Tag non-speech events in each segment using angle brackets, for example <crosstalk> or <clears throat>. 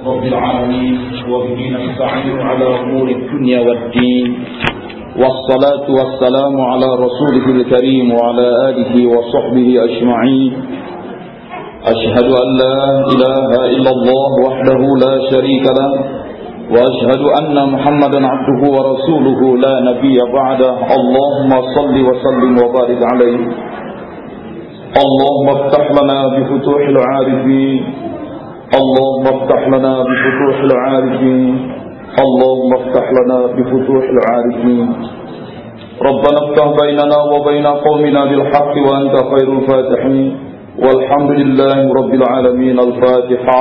رب العالمين وبه نستعين على أمور الدنيا والدين. والصلاة والسلام على رسوله الكريم وعلى آله وصحبه أجمعين. أشهد أن لا إله إلا الله وحده لا شريك له وأشهد أن محمدا عبده ورسوله لا نبي بعده. اللهم صل وسلم وبارك عليه. اللهم افتح لنا بفتوح العارفين. اللهم افتح لنا بفتوح العارفين. اللهم افتح لنا بفتوح العارفين. ربنا افتح بيننا وبين قومنا بالحق وأنت خير الفاتحين. والحمد لله رب العالمين الفاتحة.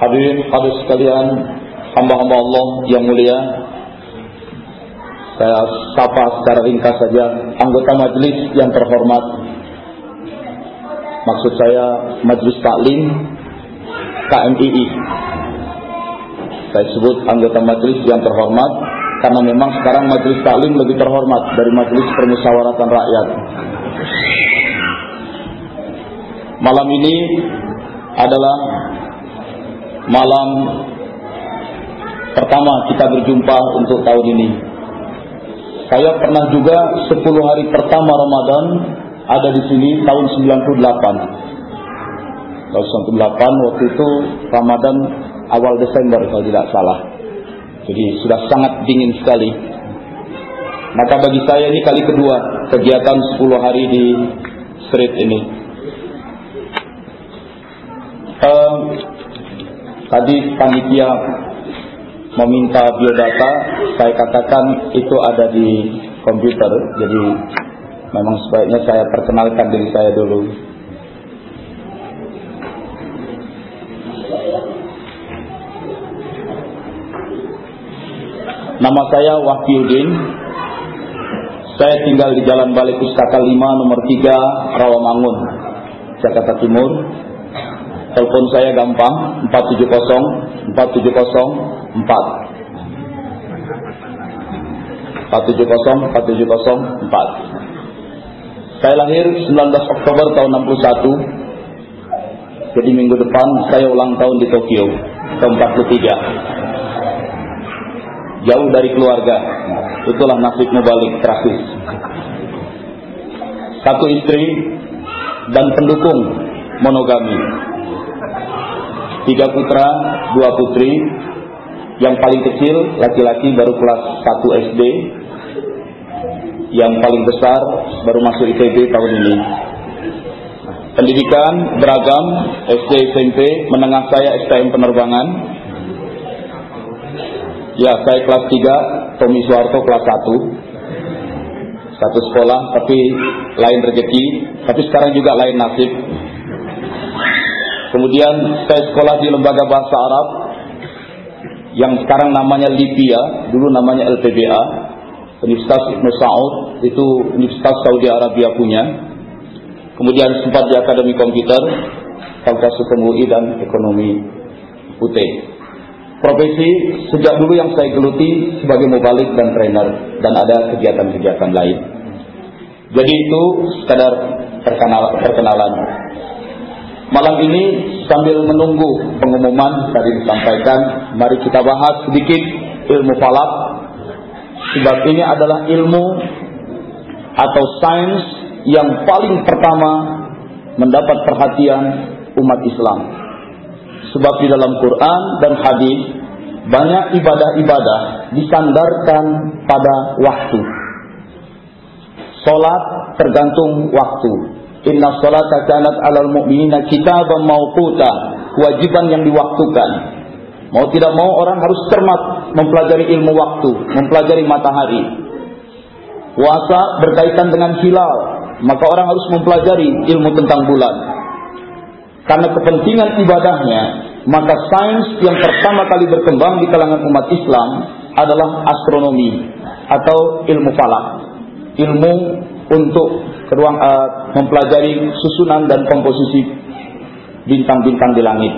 Hadirin hadirin sekalian, hamba-hamba Allah yang mulia, saya sapa secara ringkas saja anggota majelis yang terhormat. Maksud saya majelis taklim KMII. Saya sebut anggota majelis yang terhormat karena memang sekarang majelis taklim lebih terhormat dari majelis permusyawaratan rakyat. Malam ini adalah malam pertama kita berjumpa untuk tahun ini. Saya pernah juga 10 hari pertama Ramadan ada di sini tahun 98. Tahun 98 waktu itu Ramadan awal Desember kalau tidak salah. Jadi sudah sangat dingin sekali. Maka bagi saya ini kali kedua kegiatan 10 hari di street ini. Uh, tadi panitia meminta biodata, saya katakan itu ada di komputer. Jadi memang sebaiknya saya perkenalkan diri saya dulu. Nama saya Wahyudin. Saya tinggal di Jalan Balik Pustaka 5 nomor 3 Rawamangun, Jakarta Timur. Telepon saya gampang 470 470 4 470 470 4 Saya lahir 19 Oktober tahun 61 Jadi minggu depan saya ulang tahun di Tokyo ke 43 Jauh dari keluarga. Itulah nasib mubalik terakhir. Satu istri dan pendukung monogami tiga putra, dua putri. Yang paling kecil laki-laki baru kelas 1 SD. Yang paling besar baru masuk ITB tahun ini. Pendidikan beragam, SD, SMP, menengah saya STM penerbangan. Ya, saya kelas 3, Tommy Suwarto kelas 1. Satu sekolah, tapi lain rezeki. Tapi sekarang juga lain nasib Kemudian saya sekolah di lembaga bahasa Arab yang sekarang namanya Libya, dulu namanya LPBA, Universitas Ibn Saud, itu Universitas Saudi Arabia punya. Kemudian sempat di Akademi Komputer, Fakultas Hukum UI dan Ekonomi UT. Profesi sejak dulu yang saya geluti sebagai mubalik dan trainer dan ada kegiatan-kegiatan lain. Jadi itu sekadar perkenalan. Malam ini sambil menunggu pengumuman tadi disampaikan, mari kita bahas sedikit ilmu falak. Sebab ini adalah ilmu atau sains yang paling pertama mendapat perhatian umat Islam. Sebab di dalam Quran dan hadis banyak ibadah-ibadah disandarkan pada waktu. Salat tergantung waktu. Inna salata kanat alal mu'minina kitaban mauquta, kewajiban yang diwaktukan. Mau tidak mau orang harus cermat mempelajari ilmu waktu, mempelajari matahari. Puasa berkaitan dengan hilal, maka orang harus mempelajari ilmu tentang bulan. Karena kepentingan ibadahnya, maka sains yang pertama kali berkembang di kalangan umat Islam adalah astronomi atau ilmu falak. Ilmu untuk ruang uh, mempelajari susunan dan komposisi bintang-bintang di langit.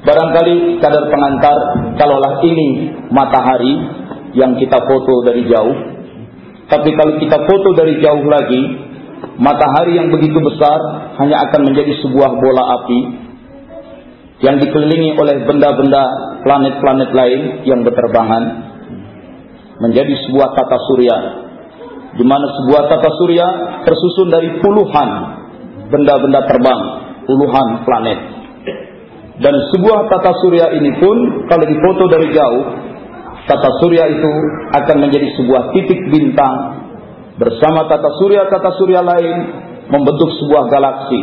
Barangkali kadar pengantar kalaulah ini matahari, yang kita foto dari jauh. Tapi kalau kita foto dari jauh lagi, matahari yang begitu besar hanya akan menjadi sebuah bola api yang dikelilingi oleh benda-benda planet-planet lain yang berterbangan menjadi sebuah tata surya di mana sebuah tata surya tersusun dari puluhan benda-benda terbang, puluhan planet. Dan sebuah tata surya ini pun kalau difoto dari jauh, tata surya itu akan menjadi sebuah titik bintang bersama tata surya-tata surya lain membentuk sebuah galaksi.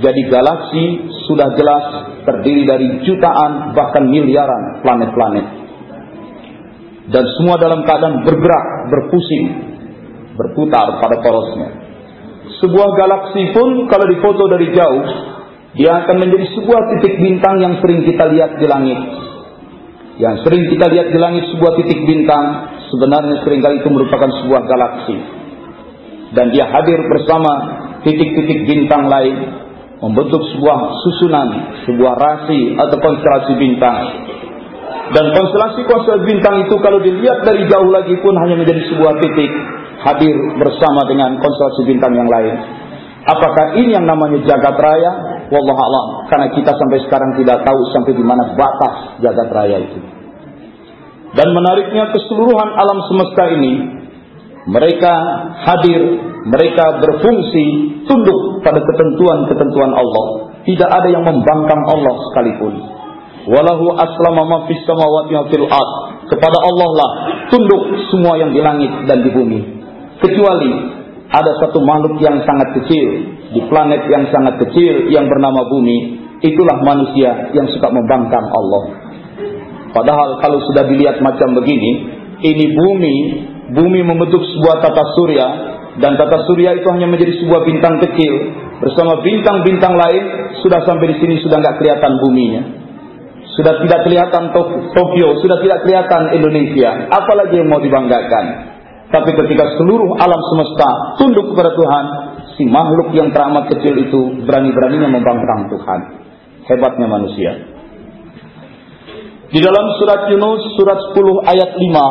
Jadi galaksi sudah jelas terdiri dari jutaan bahkan miliaran planet-planet. Dan semua dalam keadaan bergerak, berpusing, berputar pada porosnya. Sebuah galaksi pun kalau difoto dari jauh, dia akan menjadi sebuah titik bintang yang sering kita lihat di langit. Yang sering kita lihat di langit sebuah titik bintang, sebenarnya sering kali itu merupakan sebuah galaksi. Dan dia hadir bersama titik-titik bintang lain, membentuk sebuah susunan, sebuah rasi atau konstelasi bintang. Dan konstelasi-konstelasi bintang itu kalau dilihat dari jauh lagi pun hanya menjadi sebuah titik hadir bersama dengan konstelasi bintang yang lain. Apakah ini yang namanya jagat raya? Wallahu alam. Karena kita sampai sekarang tidak tahu sampai di mana batas jagat raya itu. Dan menariknya keseluruhan alam semesta ini mereka hadir, mereka berfungsi tunduk pada ketentuan-ketentuan Allah. Tidak ada yang membangkang Allah sekalipun. Walahu aslama ma fis samawati wa fil ard. Kepada Allah lah tunduk semua yang di langit dan di bumi kecuali ada satu makhluk yang sangat kecil di planet yang sangat kecil yang bernama bumi itulah manusia yang suka membangkang Allah. Padahal kalau sudah dilihat macam begini ini bumi bumi membentuk sebuah tata surya dan tata surya itu hanya menjadi sebuah bintang kecil. Bersama bintang-bintang lain sudah sampai di sini sudah nggak kelihatan buminya. Sudah tidak kelihatan Tokyo sudah tidak kelihatan Indonesia. Apalagi yang mau dibanggakan tapi ketika seluruh alam semesta tunduk kepada Tuhan, si makhluk yang teramat kecil itu berani-beraninya membangkang Tuhan. Hebatnya manusia. Di dalam surat Yunus surat 10 ayat 5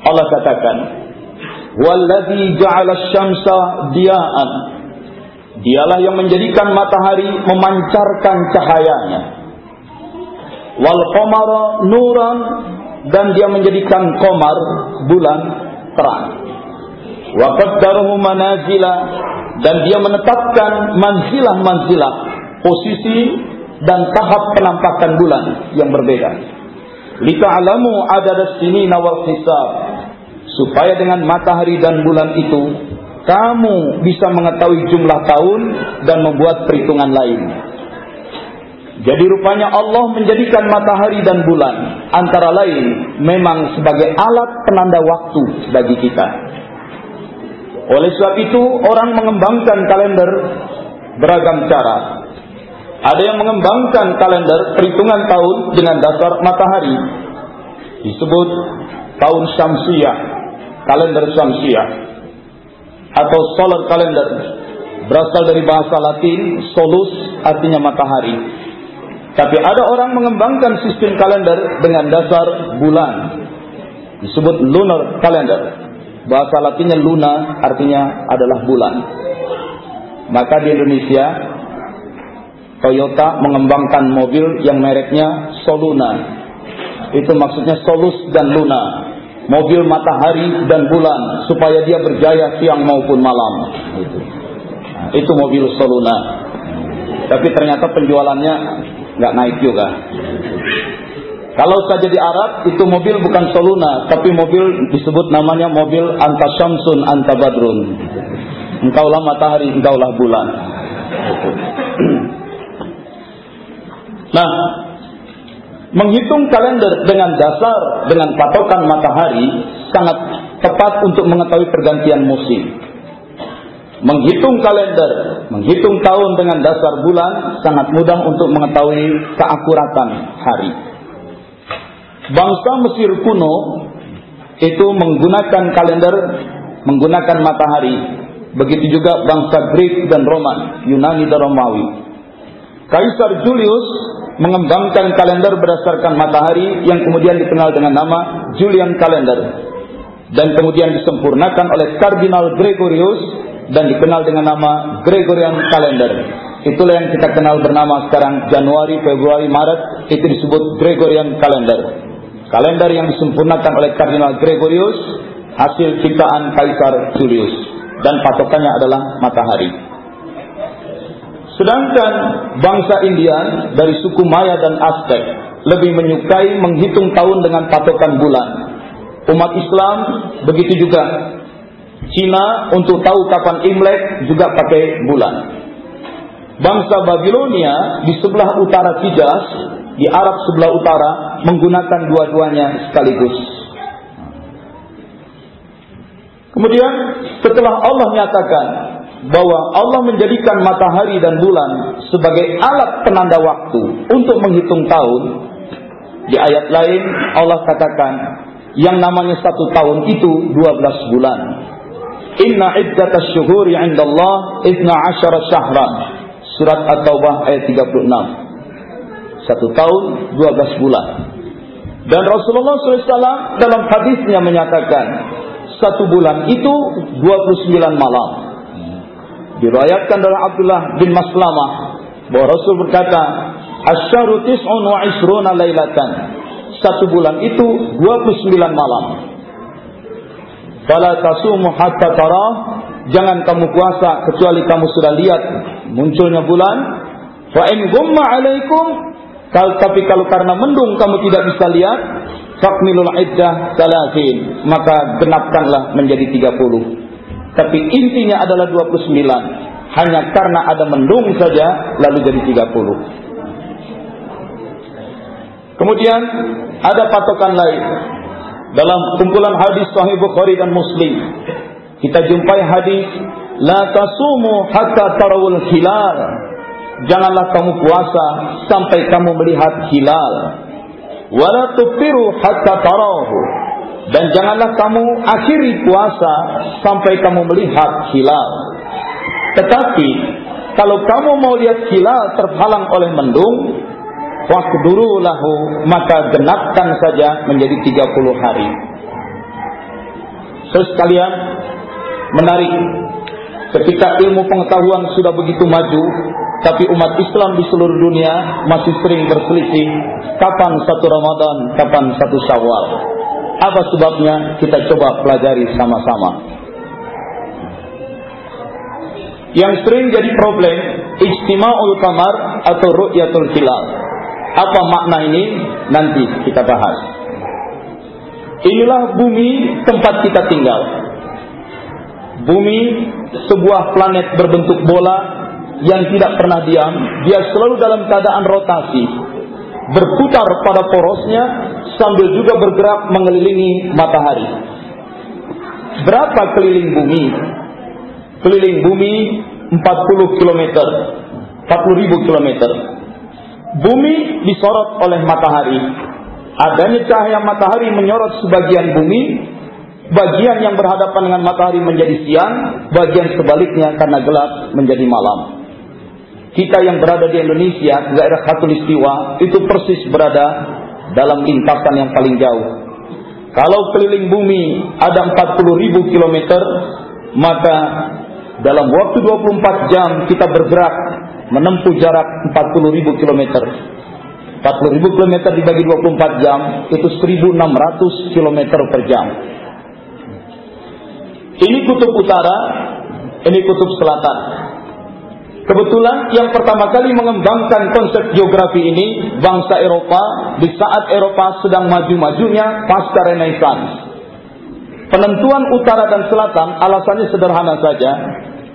Allah katakan, "Wallazi ja'ala syamsa diya'an." Dialah yang menjadikan matahari memancarkan cahayanya. Wal qamara nuran dan dia menjadikan komar bulan terang. Wa qaddarahu manazila dan dia menetapkan manzilah-manzilah posisi dan tahap penampakan bulan yang berbeda. Lita'lamu adada sinina wal hisab supaya dengan matahari dan bulan itu kamu bisa mengetahui jumlah tahun dan membuat perhitungan lain. Jadi rupanya Allah menjadikan matahari dan bulan antara lain memang sebagai alat penanda waktu bagi kita. Oleh sebab itu orang mengembangkan kalender beragam cara. Ada yang mengembangkan kalender perhitungan tahun dengan dasar matahari. Disebut tahun Syamsiah, kalender Syamsiah atau solar calendar berasal dari bahasa Latin solus artinya matahari tapi ada orang mengembangkan sistem kalender dengan dasar bulan. Disebut lunar calendar. Bahasa latinnya luna artinya adalah bulan. Maka di Indonesia Toyota mengembangkan mobil yang mereknya Soluna. Itu maksudnya Solus dan Luna. Mobil matahari dan bulan supaya dia berjaya siang maupun malam. Itu, nah, itu mobil Soluna. Tapi ternyata penjualannya nggak naik juga. Kalau saja di Arab itu mobil bukan Soluna, tapi mobil disebut namanya mobil anta syamsun anta badrun. Engkaulah matahari, engkaulah bulan. <clears throat> Nah, menghitung kalender dengan dasar dengan patokan matahari sangat tepat untuk mengetahui pergantian musim. Menghitung kalender, menghitung tahun dengan dasar bulan sangat mudah untuk mengetahui keakuratan hari. Bangsa Mesir kuno itu menggunakan kalender menggunakan matahari. Begitu juga bangsa Greek dan Roman, Yunani dan Romawi. Kaisar Julius mengembangkan kalender berdasarkan matahari yang kemudian dikenal dengan nama Julian Calendar dan kemudian disempurnakan oleh Kardinal Gregorius dan dikenal dengan nama Gregorian Calendar. Itulah yang kita kenal bernama sekarang Januari, Februari, Maret itu disebut Gregorian Calendar. Kalender yang disempurnakan oleh Kardinal Gregorius hasil ciptaan Kaisar Julius dan patokannya adalah matahari. Sedangkan bangsa India dari suku Maya dan Aztec lebih menyukai menghitung tahun dengan patokan bulan. Umat Islam begitu juga. Cina untuk tahu kapan Imlek juga pakai bulan. Bangsa Babilonia di sebelah utara Hijaz, di Arab sebelah utara menggunakan dua-duanya sekaligus. Kemudian setelah Allah nyatakan bahwa Allah menjadikan matahari dan bulan sebagai alat penanda waktu untuk menghitung tahun. Di ayat lain Allah katakan yang namanya satu tahun itu 12 bulan. Inna iddatas syuhuri indallah idna asyara syahran. Surat At-Taubah ayat 36. Satu tahun 12 bulan. Dan Rasulullah SAW dalam hadisnya menyatakan satu bulan itu 29 malam. Diriwayatkan dari Abdullah bin Maslamah bahwa Rasul berkata, "Asyharu tis'un wa isruna lailatan." Satu bulan itu 29 malam. Fala tasumu hatta tara, jangan kamu puasa kecuali kamu sudah lihat munculnya bulan. Fa in gumma alaikum, tapi kalau karena mendung kamu tidak bisa lihat, fakmilul iddah salasin, maka genapkanlah menjadi 30. Tapi intinya adalah 29. Hanya karena ada mendung saja lalu jadi 30. Kemudian ada patokan lain. Dalam kumpulan hadis Sahih Bukhari dan Muslim, kita jumpai hadis la tasumu hatta tarawul hilal. Janganlah kamu puasa sampai kamu melihat hilal. Wala tufiru hatta tarahu dan janganlah kamu akhiri puasa sampai kamu melihat hilal. Tetapi kalau kamu mau lihat hilal terhalang oleh mendung, dulu lahu maka genapkan saja menjadi 30 hari. Terus kalian menarik ketika ilmu pengetahuan sudah begitu maju, tapi umat Islam di seluruh dunia masih sering berselisih kapan satu Ramadan, kapan satu Syawal. Apa sebabnya? Kita coba pelajari sama-sama. Yang sering jadi problem ijtima'ul kamar atau ru'yatul hilal. Apa makna ini? Nanti kita bahas. Inilah bumi tempat kita tinggal. Bumi sebuah planet berbentuk bola yang tidak pernah diam, dia selalu dalam keadaan rotasi, berputar pada porosnya sambil juga bergerak mengelilingi matahari. Berapa keliling bumi? Keliling bumi 40 km. 40 ribu km. Bumi disorot oleh matahari. Adanya cahaya matahari menyorot sebagian bumi, bagian yang berhadapan dengan matahari menjadi siang, bagian sebaliknya karena gelap menjadi malam kita yang berada di Indonesia, daerah Khatulistiwa, itu persis berada dalam lintasan yang paling jauh. Kalau keliling bumi ada 40 ribu kilometer, maka dalam waktu 24 jam kita bergerak menempuh jarak 40 ribu kilometer. 40 ribu kilometer dibagi 24 jam itu 1600 kilometer per jam. Ini kutub utara, ini kutub selatan. Kebetulan yang pertama kali mengembangkan konsep geografi ini bangsa Eropa di saat Eropa sedang maju-majunya pasca Renaissance. Penentuan utara dan selatan alasannya sederhana saja,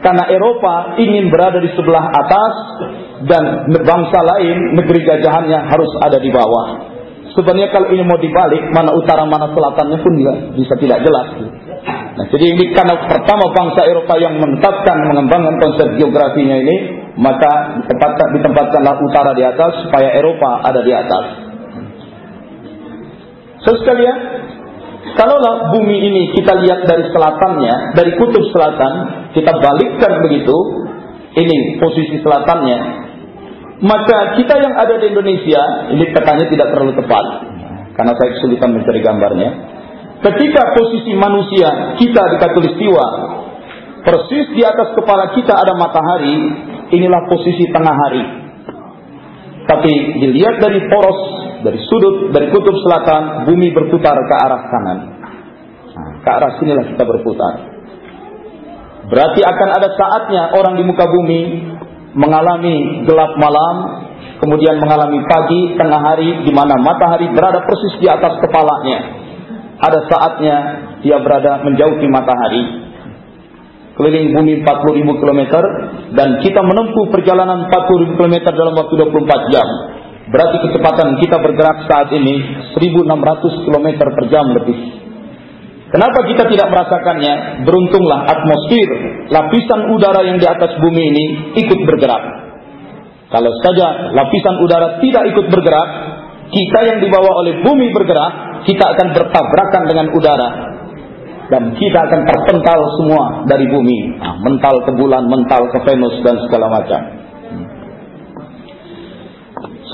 karena Eropa ingin berada di sebelah atas dan bangsa lain negeri jajahannya harus ada di bawah. Sebenarnya kalau ini mau dibalik, mana utara mana selatannya pun juga bisa tidak jelas. Nah, jadi ini karena pertama bangsa Eropa yang menetapkan mengembangkan konsep geografinya ini, maka ditempatkan, ditempatkanlah utara di atas supaya Eropa ada di atas. So sekalian, kalaulah bumi ini kita lihat dari selatannya, dari kutub selatan, kita balikkan begitu, ini posisi selatannya, Maka kita yang ada di Indonesia, ini petanya tidak terlalu tepat, karena saya kesulitan mencari gambarnya. Ketika posisi manusia kita di katulistiwa, persis di atas kepala kita ada matahari, inilah posisi tengah hari. Tapi dilihat dari poros, dari sudut, dari kutub selatan, bumi berputar ke arah kanan. Nah, ke arah sinilah kita berputar. Berarti akan ada saatnya orang di muka bumi mengalami gelap malam, kemudian mengalami pagi, tengah hari, di mana matahari berada persis di atas kepalanya. Ada saatnya dia berada menjauhi matahari. Keliling bumi 40 ribu kilometer dan kita menempuh perjalanan 40 ribu kilometer dalam waktu 24 jam. Berarti kecepatan kita bergerak saat ini 1600 kilometer per jam lebih. Kenapa kita tidak merasakannya? Beruntunglah atmosfer, lapisan udara yang di atas bumi ini ikut bergerak. Kalau saja lapisan udara tidak ikut bergerak, kita yang dibawa oleh bumi bergerak, kita akan bertabrakan dengan udara. Dan kita akan terpental semua dari bumi. Nah, mental ke bulan, mental ke Venus, dan segala macam.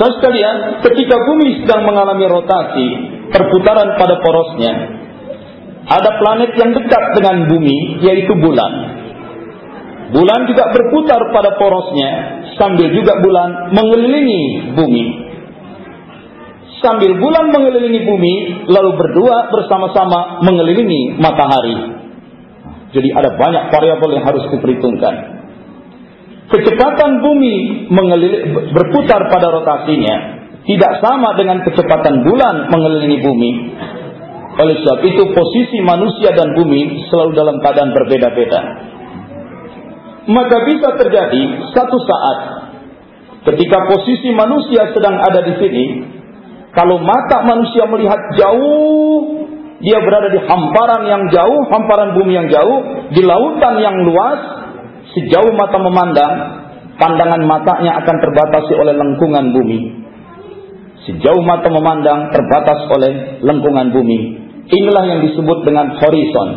Saudara sekalian, ketika bumi sedang mengalami rotasi, perputaran pada porosnya, ada planet yang dekat dengan bumi, yaitu bulan. Bulan juga berputar pada porosnya, sambil juga bulan mengelilingi bumi. Sambil bulan mengelilingi bumi, lalu berdua bersama-sama mengelilingi matahari. Jadi ada banyak variabel yang harus diperhitungkan. Kecepatan bumi berputar pada rotasinya tidak sama dengan kecepatan bulan mengelilingi bumi. Oleh sebab itu posisi manusia dan bumi selalu dalam keadaan berbeda-beda. Maka bisa terjadi satu saat ketika posisi manusia sedang ada di sini, kalau mata manusia melihat jauh, dia berada di hamparan yang jauh, hamparan bumi yang jauh, di lautan yang luas, sejauh mata memandang, pandangan matanya akan terbatasi oleh lengkungan bumi. Sejauh mata memandang terbatas oleh lengkungan bumi. Inilah yang disebut dengan horizon.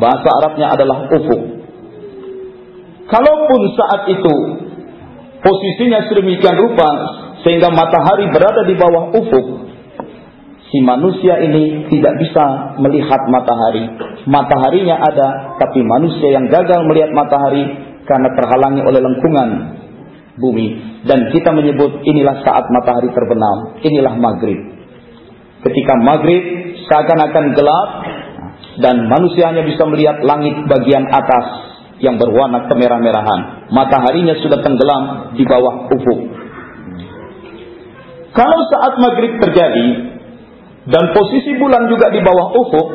Bahasa Arabnya adalah ufuk. Kalaupun saat itu posisinya sedemikian rupa sehingga matahari berada di bawah ufuk, si manusia ini tidak bisa melihat matahari. Mataharinya ada, tapi manusia yang gagal melihat matahari karena terhalangi oleh lengkungan bumi. Dan kita menyebut inilah saat matahari terbenam, inilah maghrib. Ketika maghrib seakan-akan gelap dan manusia hanya bisa melihat langit bagian atas yang berwarna kemerah-merahan. Mataharinya sudah tenggelam di bawah ufuk. Kalau saat maghrib terjadi dan posisi bulan juga di bawah ufuk,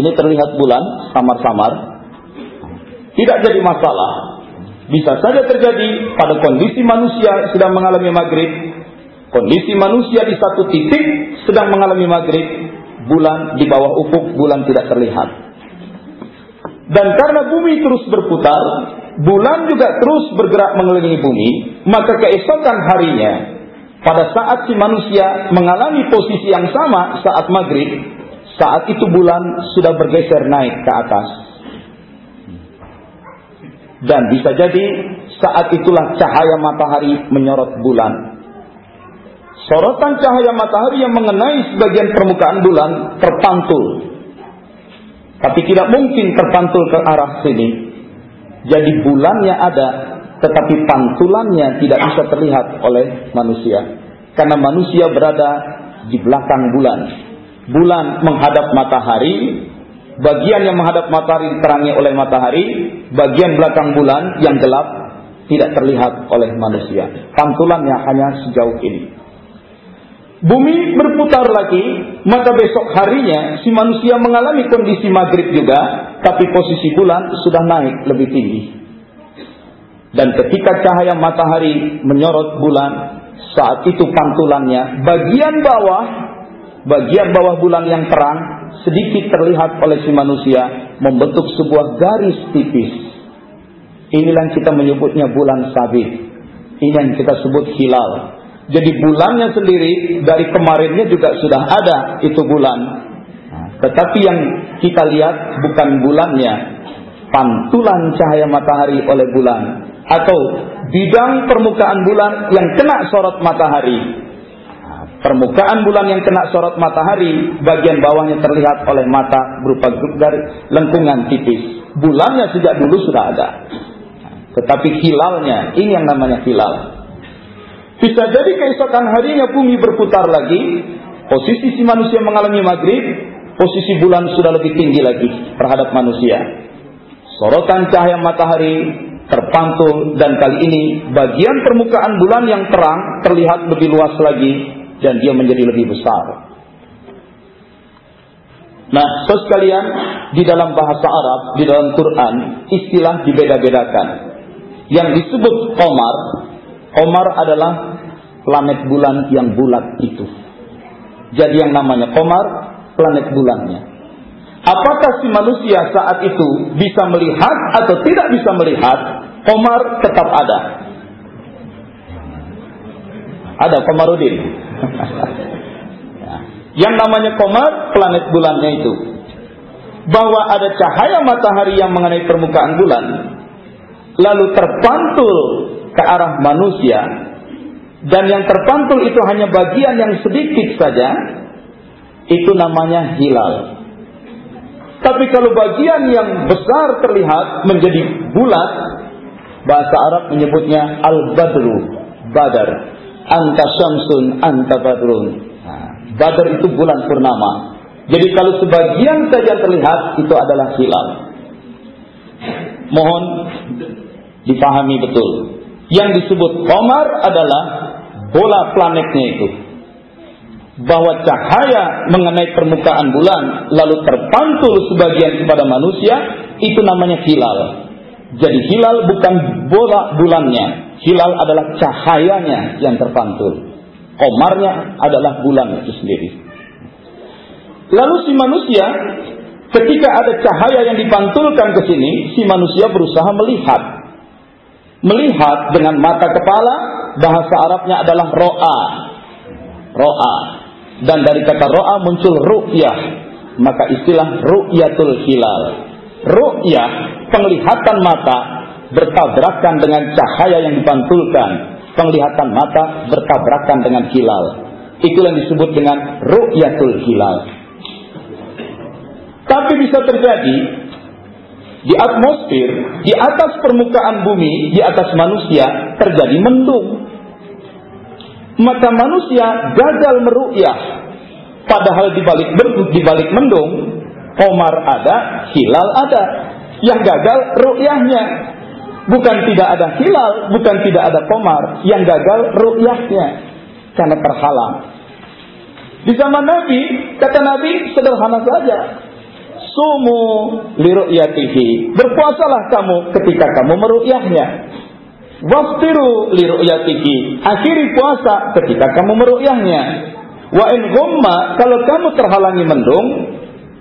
ini terlihat bulan samar-samar, tidak jadi masalah. Bisa saja terjadi pada kondisi manusia sedang mengalami maghrib, kondisi manusia di satu titik sedang mengalami maghrib, bulan di bawah ufuk bulan tidak terlihat. Dan karena bumi terus berputar, bulan juga terus bergerak mengelilingi bumi, maka keesokan harinya pada saat si manusia mengalami posisi yang sama saat maghrib, saat itu bulan sudah bergeser naik ke atas. Dan bisa jadi saat itulah cahaya matahari menyorot bulan Sorotan cahaya matahari yang mengenai sebagian permukaan bulan terpantul. Tapi tidak mungkin terpantul ke arah sini. Jadi bulannya ada, tetapi pantulannya tidak bisa terlihat oleh manusia. Karena manusia berada di belakang bulan. Bulan menghadap matahari, bagian yang menghadap matahari diterangi oleh matahari, bagian belakang bulan yang gelap tidak terlihat oleh manusia. Pantulannya hanya sejauh ini. Bumi berputar lagi, maka besok harinya si manusia mengalami kondisi maghrib juga, tapi posisi bulan sudah naik lebih tinggi. Dan ketika cahaya matahari menyorot bulan, saat itu pantulannya, bagian bawah, bagian bawah bulan yang terang, sedikit terlihat oleh si manusia, membentuk sebuah garis tipis. Inilah yang kita menyebutnya bulan sabit. Ini yang kita sebut hilal. Jadi bulannya sendiri dari kemarinnya juga sudah ada itu bulan. Tetapi yang kita lihat bukan bulannya, pantulan cahaya matahari oleh bulan atau bidang permukaan bulan yang kena sorot matahari. Permukaan bulan yang kena sorot matahari, bagian bawahnya terlihat oleh mata berupa garis lengkungan tipis. Bulannya sejak dulu sudah ada. Tetapi hilalnya, ini yang namanya hilal. Bisa jadi keesokan harinya bumi berputar lagi, posisi si manusia mengalami maghrib, posisi bulan sudah lebih tinggi lagi terhadap manusia. Sorotan cahaya matahari terpantul dan kali ini bagian permukaan bulan yang terang terlihat lebih luas lagi dan dia menjadi lebih besar. Nah, sekalian, di dalam bahasa Arab, di dalam Quran, istilah dibeda-bedakan. Yang disebut Komar, Komar adalah planet bulan yang bulat itu. Jadi yang namanya Komar, planet bulannya. Apakah si manusia saat itu bisa melihat atau tidak bisa melihat? Komar tetap ada. Ada Komarudin. <laughs> Yang namanya komar, planet bulannya itu. Bahwa ada cahaya matahari yang mengenai permukaan bulan, lalu terpantul ke arah manusia, dan yang terpantul itu hanya bagian yang sedikit saja, itu namanya hilal. Tapi kalau bagian yang besar terlihat menjadi bulat, bahasa Arab menyebutnya al-badru, badar. Anta syamsun, anta badrun. Badar itu bulan purnama. Jadi kalau sebagian saja terlihat itu adalah hilal. Mohon dipahami betul. Yang disebut komar adalah bola planetnya itu. Bahwa cahaya mengenai permukaan bulan lalu terpantul sebagian kepada manusia itu namanya hilal. Jadi hilal bukan bola bulannya. Hilal adalah cahayanya yang terpantul. Komarnya adalah bulan itu sendiri. Lalu si manusia ketika ada cahaya yang dipantulkan ke sini, si manusia berusaha melihat. Melihat dengan mata kepala, bahasa Arabnya adalah ro'a. Ro'a. Dan dari kata ro'a muncul ru'yah. Maka istilah ru'yatul hilal. Ru'yah, penglihatan mata bertabrakan dengan cahaya yang dipantulkan penglihatan mata bertabrakan dengan hilal. Itu yang disebut dengan ru'yatul hilal. Tapi bisa terjadi di atmosfer, di atas permukaan bumi, di atas manusia terjadi mendung. Maka manusia gagal meru'yah. Padahal di balik di balik mendung, Omar ada, hilal ada. Yang gagal ru'yahnya. Bukan tidak ada hilal, bukan tidak ada komar. Yang gagal ru'yahnya. Karena terhalang. Di zaman Nabi, kata Nabi sederhana saja. Sumu liru'yatihi. Berpuasalah kamu ketika kamu meru'yahnya. Waftiru liru'yatihi. Akhiri puasa ketika kamu meru'yahnya. Wa in gumma, kalau kamu terhalangi mendung,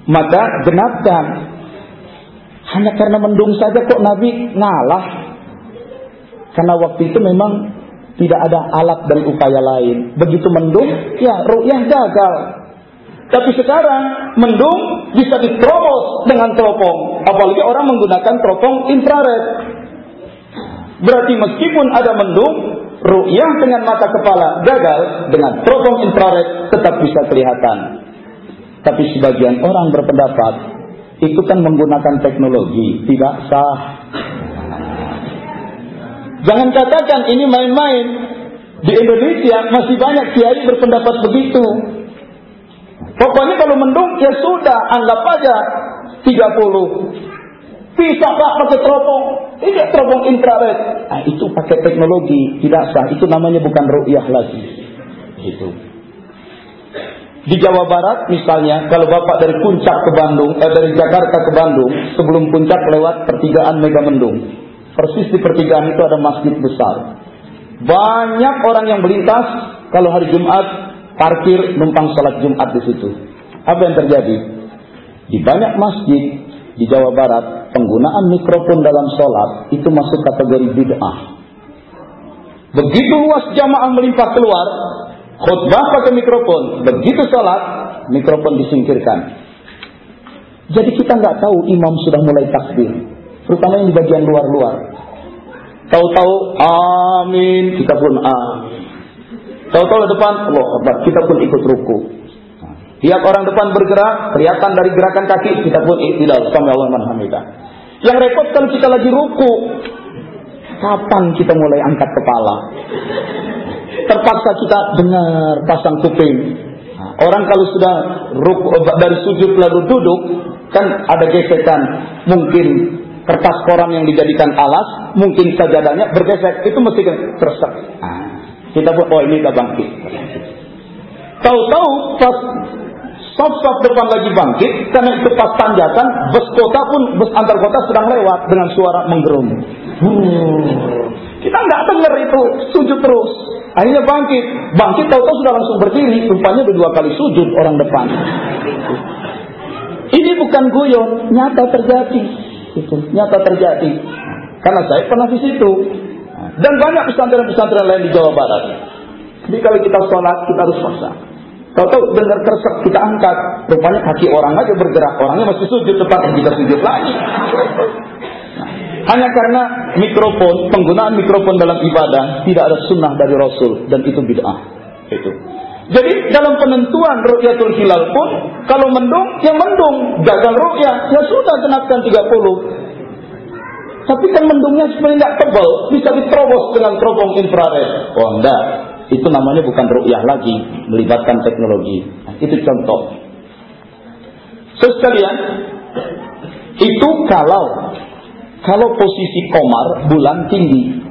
maka genapkan hanya karena mendung saja kok Nabi ngalah. Karena waktu itu memang tidak ada alat dan upaya lain. Begitu mendung, ya ru'yah gagal. Tapi sekarang mendung bisa diterobos dengan teropong. Apalagi orang menggunakan teropong infrared. Berarti meskipun ada mendung, ru'yah dengan mata kepala gagal, dengan teropong infrared tetap bisa kelihatan. Tapi sebagian orang berpendapat itu kan menggunakan teknologi, tidak sah. Jangan katakan ini main-main. Di Indonesia masih banyak kiai berpendapat begitu. Pokoknya kalau mendung ya sudah, anggap aja 30. Bisa pak pakai teropong, ini teropong infrared. Nah, itu pakai teknologi, tidak sah. Itu namanya bukan ru'yah lagi. Gitu. Di Jawa Barat misalnya, kalau Bapak dari Puncak ke Bandung, eh, dari Jakarta ke Bandung, sebelum Puncak lewat pertigaan Megamendung. Persis di pertigaan itu ada masjid besar. Banyak orang yang melintas kalau hari Jumat parkir numpang sholat Jumat di situ. Apa yang terjadi? Di banyak masjid di Jawa Barat, penggunaan mikrofon dalam sholat itu masuk kategori bid'ah. Begitu luas jamaah melimpah keluar, khutbah pakai mikrofon, begitu sholat, mikrofon disingkirkan. Jadi kita nggak tahu imam sudah mulai takbir, terutama yang di bagian luar-luar. Tahu-tahu amin, kita pun amin. Tahu-tahu depan Allah Akbar, kita pun ikut ruku. Tiap orang depan bergerak, kelihatan dari gerakan kaki, kita pun tidak sama Allah hamidah. Yang repot kalau kita lagi ruku, kapan kita mulai angkat kepala? Terpaksa kita dengar pasang kuping. Orang kalau sudah ruku, dari sujud lalu duduk, kan ada gesekan. Mungkin kertas koran yang dijadikan alas, mungkin sajadahnya bergesek, itu mesti tersek. Nah, kita pun, oh ini kita bangkit. Tahu-tahu pas sop-sop depan lagi bangkit, karena itu pas tanjakan, bus kota pun, bus antar kota sedang lewat dengan suara menggerum. Hmm. Kita nggak dengar itu, sujud terus. Akhirnya bangkit, bangkit tahu-tahu sudah langsung berdiri, rupanya dua kali sujud orang depan. Ini bukan guyon, nyata terjadi. Itu nyata terjadi. Karena saya pernah di situ. Dan banyak pesantren-pesantren lain di Jawa Barat. Jadi kalau kita sholat, kita harus paksa. Tahu-tahu dengar kersek kita angkat, rupanya kaki orang aja bergerak, orangnya masih sujud tepat kita sujud lagi. Hanya karena mikrofon, penggunaan mikrofon dalam ibadah tidak ada sunnah dari Rasul dan itu bid'ah. Itu. Jadi dalam penentuan ru'yatul hilal pun kalau mendung ya mendung, gagal ru'yah ya sudah kenakan 30. Tapi kan mendungnya sebenarnya tidak tebal, bisa diterobos dengan teropong infrared. Oh enggak, itu namanya bukan ru'yah lagi, melibatkan teknologi. Nah, itu contoh. Sekalian, itu kalau kalau posisi komar bulan tinggi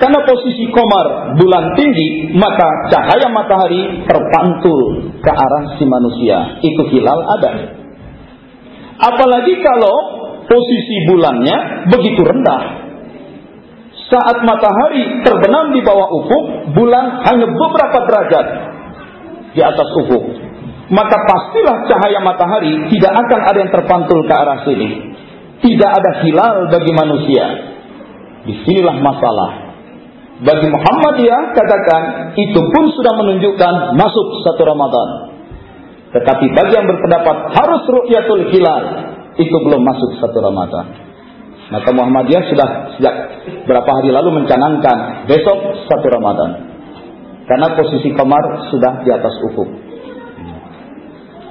karena posisi komar bulan tinggi, maka cahaya matahari terpantul ke arah si manusia. Itu hilal ada. Apalagi kalau posisi bulannya begitu rendah. Saat matahari terbenam di bawah ufuk, bulan hanya beberapa derajat di atas ufuk. Maka pastilah cahaya matahari tidak akan ada yang terpantul ke arah sini. Tidak ada hilal bagi manusia. Di sinilah masalah bagi Muhammadiyah katakan itu pun sudah menunjukkan masuk satu Ramadan. Tetapi bagi yang berpendapat harus ru'yatul hilal itu belum masuk satu Ramadan. Maka Muhammadiyah sudah sejak berapa hari lalu mencanangkan besok satu Ramadan. Karena posisi kamar sudah di atas ufuk.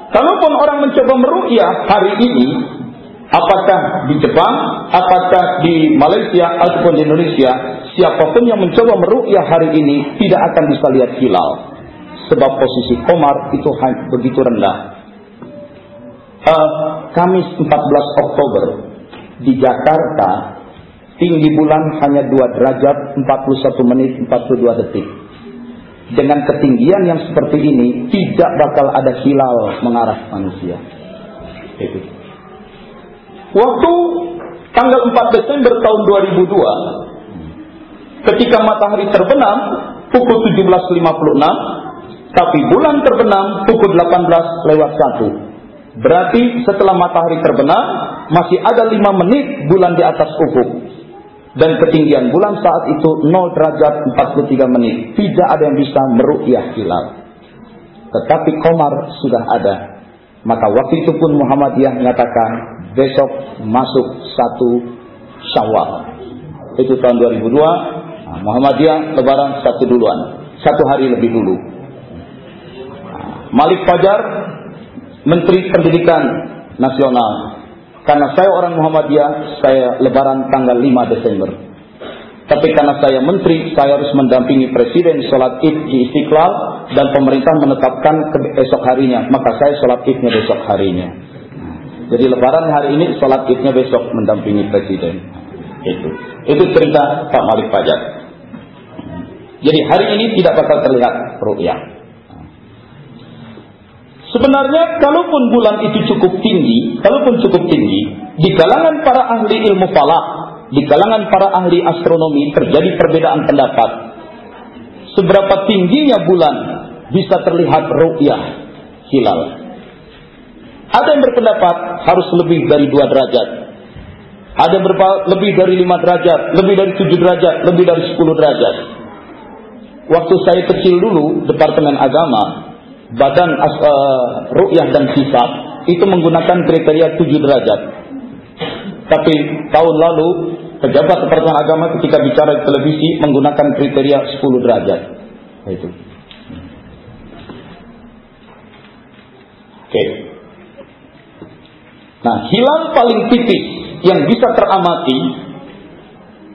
Kalaupun orang mencoba meru'yah hari ini, apakah di Jepang, apakah di Malaysia ataupun di Indonesia, siapa pun yang mencoba merukyah hari ini tidak akan bisa lihat hilal. Sebab posisi komar itu begitu rendah. Uh, Kamis 14 Oktober di Jakarta tinggi bulan hanya 2 derajat 41 menit 42 detik. Dengan ketinggian yang seperti ini tidak bakal ada hilal mengarah manusia. Itu. Waktu tanggal 4 Desember tahun 2002 ketika matahari terbenam pukul 17.56 tapi bulan terbenam pukul 18 lewat 1 berarti setelah matahari terbenam masih ada 5 menit bulan di atas ufuk. Dan ketinggian bulan saat itu 0 derajat 43 menit. Tidak ada yang bisa merukyah hilal tetapi komar sudah ada. Maka waktu itu pun Muhammadiyah menyatakan besok masuk satu syawal. Itu tahun 2002 Nah, Muhammadiyah lebaran satu duluan, satu hari lebih dulu. Nah, Malik Fajar, Menteri Pendidikan Nasional. Karena saya orang Muhammadiyah, saya lebaran tanggal 5 Desember. Tapi karena saya menteri, saya harus mendampingi presiden sholat id di Istiqlal dan pemerintah menetapkan esok harinya. Maka saya sholat idnya besok harinya. Jadi lebaran hari ini, sholat idnya besok mendampingi presiden. Itu. Itu cerita Pak Malik Fajar. Jadi hari ini tidak bakal terlihat ru'yah. Sebenarnya kalaupun bulan itu cukup tinggi, kalaupun cukup tinggi, di kalangan para ahli ilmu falak, di kalangan para ahli astronomi terjadi perbedaan pendapat. Seberapa tingginya bulan bisa terlihat ru'yah hilal. Ada yang berpendapat harus lebih dari dua derajat. Ada yang lebih dari lima derajat, lebih dari tujuh derajat, lebih dari sepuluh derajat waktu saya kecil dulu Departemen Agama Badan uh, Ru'yah dan Hisab itu menggunakan kriteria 7 derajat. Tapi tahun lalu pejabat Departemen Agama ketika bicara di televisi menggunakan kriteria 10 derajat. Itu. Oke. Nah, hilal paling tipis yang bisa teramati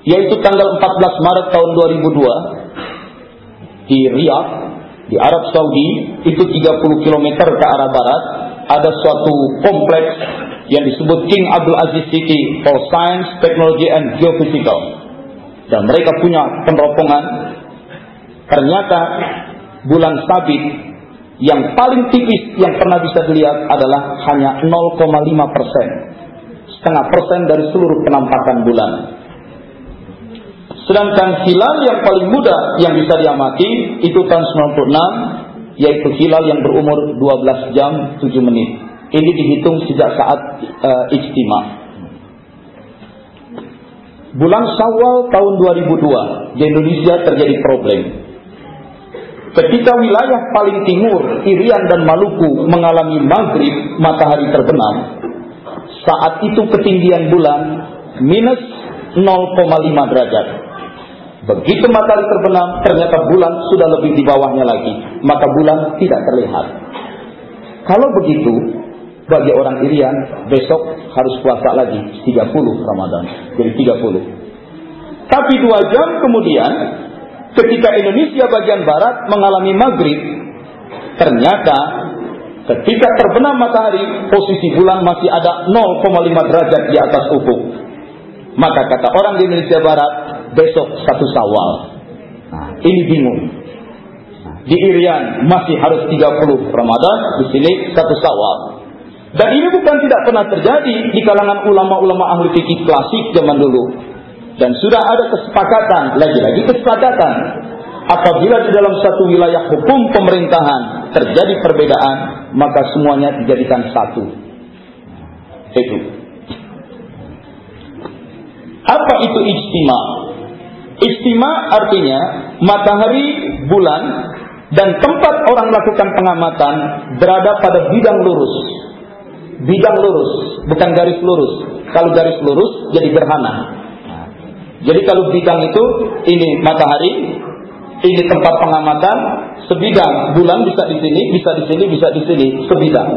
yaitu tanggal 14 Maret tahun 2002 di Riyadh di Arab Saudi itu 30 km ke arah barat ada suatu kompleks yang disebut King Abdul Aziz City for Science, Technology and Geophysical. Dan mereka punya peneropongan. Ternyata bulan sabit yang paling tipis yang pernah bisa dilihat adalah hanya 0,5 persen. Setengah persen dari seluruh penampakan bulan. Sedangkan hilal yang paling muda yang bisa diamati itu tahun 96 yaitu hilal yang berumur 12 jam 7 menit. Ini dihitung sejak saat uh, ijtima. Bulan Syawal tahun 2002 di Indonesia terjadi problem. Ketika wilayah paling timur, Irian dan Maluku mengalami maghrib matahari terbenam, saat itu ketinggian bulan minus 0,5 derajat. Begitu matahari terbenam, ternyata bulan sudah lebih di bawahnya lagi, maka bulan tidak terlihat. Kalau begitu, bagi orang Irian besok harus puasa lagi 30 Ramadan. Jadi 30. Tapi dua jam kemudian ketika Indonesia bagian barat mengalami maghrib ternyata ketika terbenam matahari posisi bulan masih ada 0,5 derajat di atas ufuk. Maka kata orang di Indonesia Barat besok satu sawal. Nah, ini bingung. Nah, di Irian masih harus 30 Ramadan, di sini satu sawal. Dan ini bukan tidak pernah terjadi di kalangan ulama-ulama ahli fikih klasik zaman dulu. Dan sudah ada kesepakatan, lagi-lagi kesepakatan. Apabila di dalam satu wilayah hukum pemerintahan terjadi perbedaan, maka semuanya dijadikan satu. Itu. Apa itu ijtima? Ijtima artinya matahari, bulan, dan tempat orang melakukan pengamatan berada pada bidang lurus bidang lurus, bukan garis lurus. Kalau garis lurus jadi gerhana. Jadi kalau bidang itu ini matahari, ini tempat pengamatan, sebidang bulan bisa di sini, bisa di sini, bisa di sini, sebidang.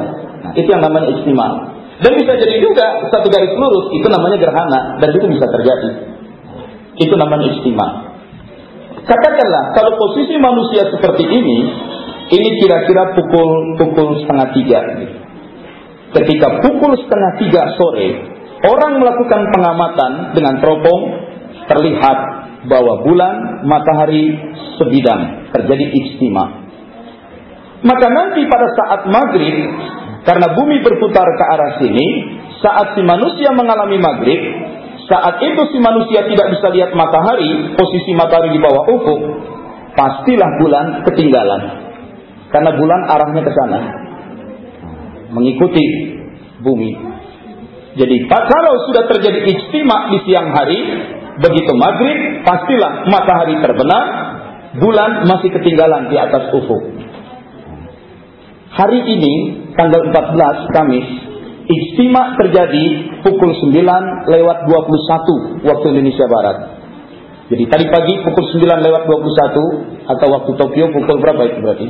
Nah, itu yang namanya istimewa. Dan bisa jadi juga satu garis lurus itu namanya gerhana dan itu bisa terjadi. Itu namanya istimewa. Katakanlah kalau posisi manusia seperti ini, ini kira-kira pukul pukul setengah tiga. Ketika pukul setengah tiga sore orang melakukan pengamatan dengan teropong terlihat bahwa bulan matahari sebidang terjadi istimewa. Maka nanti pada saat maghrib karena bumi berputar ke arah sini saat si manusia mengalami maghrib saat itu si manusia tidak bisa lihat matahari posisi matahari di bawah ufuk pastilah bulan ketinggalan karena bulan arahnya ke sana mengikuti bumi. Jadi kalau sudah terjadi istimewa di siang hari, begitu maghrib, pastilah matahari terbenam, bulan masih ketinggalan di atas ufuk. Hari ini, tanggal 14 Kamis, istimewa terjadi pukul 9 lewat 21 waktu Indonesia Barat. Jadi tadi pagi pukul 9 lewat 21 atau waktu Tokyo pukul berapa itu berarti?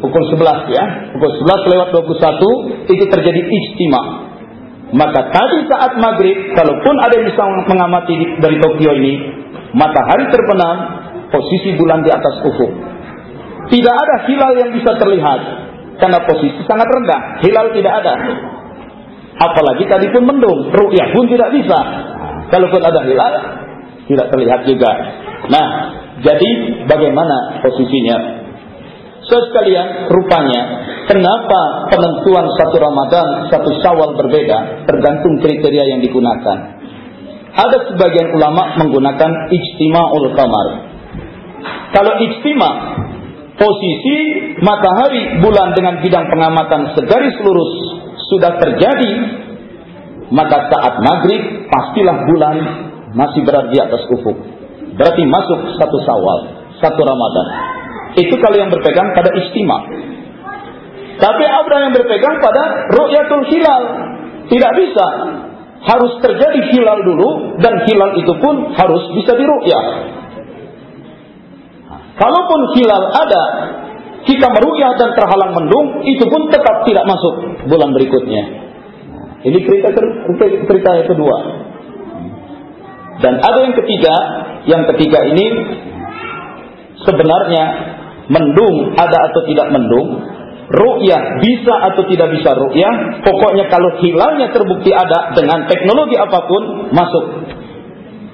pukul 11 ya, pukul 11 lewat 21 itu terjadi istimewa. Maka tadi saat maghrib, kalaupun ada yang bisa mengamati dari Tokyo ini, matahari terbenam, posisi bulan di atas ufuk. Tidak ada hilal yang bisa terlihat karena posisi sangat rendah. Hilal tidak ada. Apalagi tadi pun mendung, ru'yah pun tidak bisa. Kalaupun ada hilal, tidak terlihat juga. Nah, jadi bagaimana posisinya? Saudara sekalian, rupanya kenapa penentuan satu Ramadan, satu Syawal berbeda tergantung kriteria yang digunakan. Ada sebagian ulama menggunakan ijtima'ul qamar. Kalau ijtima posisi matahari bulan dengan bidang pengamatan segaris lurus sudah terjadi, maka saat maghrib pastilah bulan masih berada di atas ufuk. Berarti masuk satu Syawal, satu Ramadan. Itu kalau yang berpegang pada istimewa. Tapi ada yang berpegang pada ru'yatul hilal. Tidak bisa. harus terjadi hilal dulu dan hilal itu pun harus bisa diru'yah. Kalaupun hilal ada, kita meru'yah dan terhalang mendung, itu pun tetap tidak masuk bulan berikutnya. Ini cerita cerita yang kedua. Dan ada yang ketiga, yang ketiga ini sebenarnya mendung ada atau tidak mendung, ru'yah bisa atau tidak bisa ru'yah, pokoknya kalau hilalnya terbukti ada dengan teknologi apa pun masuk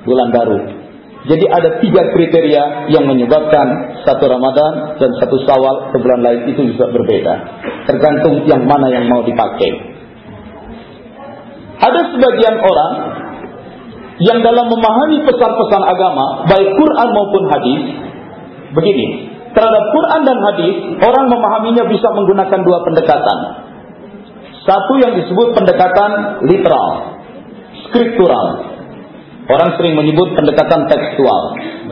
bulan baru. Jadi ada tiga kriteria yang menyebabkan satu Ramadan dan satu Sawal ke bulan lain itu bisa berbeda. Tergantung yang mana yang mau dipakai. Ada sebagian orang yang dalam memahami pesan-pesan agama, baik Quran maupun hadis, begini, terhadap Quran dan hadis, orang memahaminya bisa menggunakan dua pendekatan. Satu yang disebut pendekatan literal, skriptural. Orang sering menyebut pendekatan tekstual,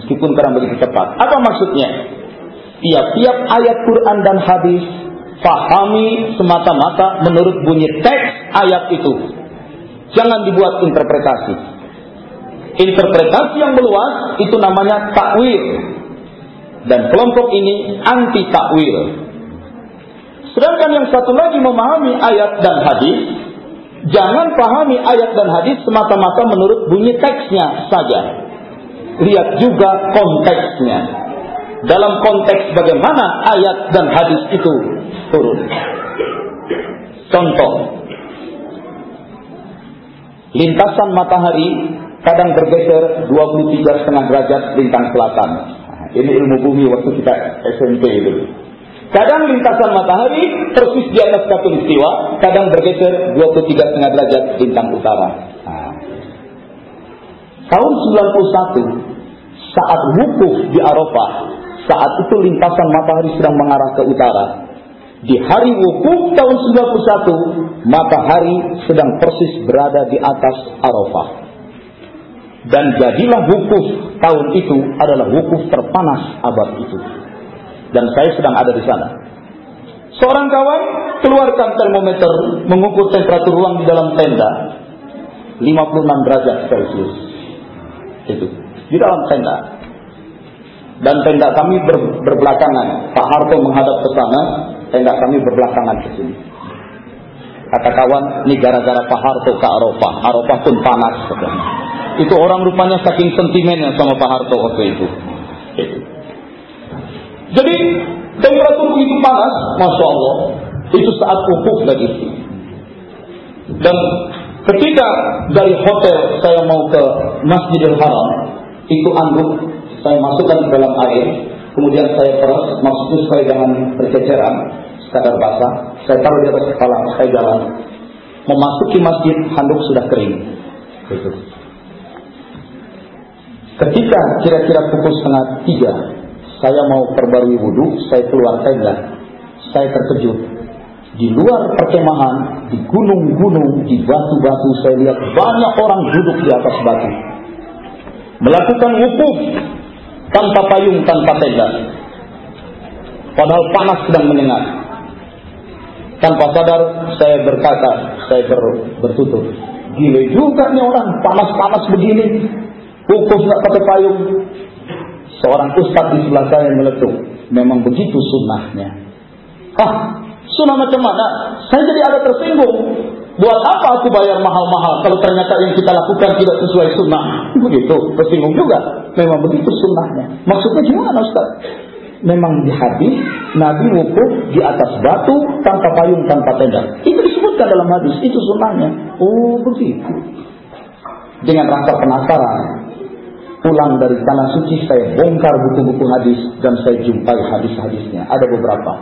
meskipun kadang begitu cepat. Apa maksudnya? Tiap-tiap ayat Quran dan hadis fahami semata-mata menurut bunyi teks ayat itu. Jangan dibuat interpretasi. Interpretasi yang meluas itu namanya takwil. Dan kelompok ini anti takwil. Sedangkan yang satu lagi memahami ayat dan hadis, jangan pahami ayat dan hadis semata-mata menurut bunyi teksnya saja. Lihat juga konteksnya. Dalam konteks bagaimana ayat dan hadis itu turun. Contoh, lintasan matahari kadang bergeser 23,5 derajat lintang selatan. Nah, ini ilmu bumi waktu kita SMP itu. Kadang lintasan matahari persis di atas katulistiwa, kadang bergeser 23,5 derajat lintang utara. Nah. Tahun 91 saat wukuf di Arafah, saat itu lintasan matahari sedang mengarah ke utara. Di hari wukuf tahun 91, matahari sedang persis berada di atas Arafah. Dan jadilah wukuf tahun itu adalah wukuf terpanas abad itu. Dan saya sedang ada di sana. Seorang kawan keluarkan termometer mengukur temperatur ruang di dalam tenda 56 derajat Celcius. Itu di dalam tenda. Dan tenda kami ber, berbelakangan. Pak Harto menghadap ke sana, tenda kami berbelakangan ke sini. Kata kawan, ini gara-gara Pak Harto ke Arafah. Arafah pun panas. Itu orang rupanya saking sentimennya sama Pak Harto waktu itu. Jadi temperatur begitu panas, masya Allah, itu saat wukuf lagi. Dan ketika dari hotel saya mau ke Masjidil Haram, itu anduk saya masukkan ke dalam air, kemudian saya peras, maksudnya supaya jangan berceceran, sekadar basah, saya taruh di atas kepala, saya jalan. Memasuki masjid, handuk sudah kering. Gitu. Ketika kira-kira pukul setengah tiga, saya mau perbarui wudhu, saya keluar tenda. Saya terkejut. Di luar perkemahan, di gunung-gunung, di batu-batu, saya lihat banyak orang duduk di atas batu. Melakukan wukuf tanpa payung, tanpa tenda. Padahal panas sedang menyengat. Tanpa sadar, saya berkata, saya ber, bertutur. Gila juga nih orang, panas-panas begini. Wukuf nggak pakai payung. Seorang ustaz di sebelah saya meletup. Memang begitu sunnahnya. Ah, sunnah macam mana? Saya jadi agak tersinggung. Buat apa aku bayar mahal-mahal kalau ternyata yang kita lakukan tidak sesuai sunnah? Begitu, tersinggung juga. Memang begitu sunnahnya. Maksudnya gimana Ustaz? Memang di hadis Nabi wukuf di atas batu tanpa payung tanpa tenda. Itu disebutkan dalam hadis, itu sunnahnya. Oh begitu. Dengan rasa penasaran, pulang dari tanah suci saya bongkar buku-buku hadis dan saya jumpai hadis-hadisnya. Ada beberapa.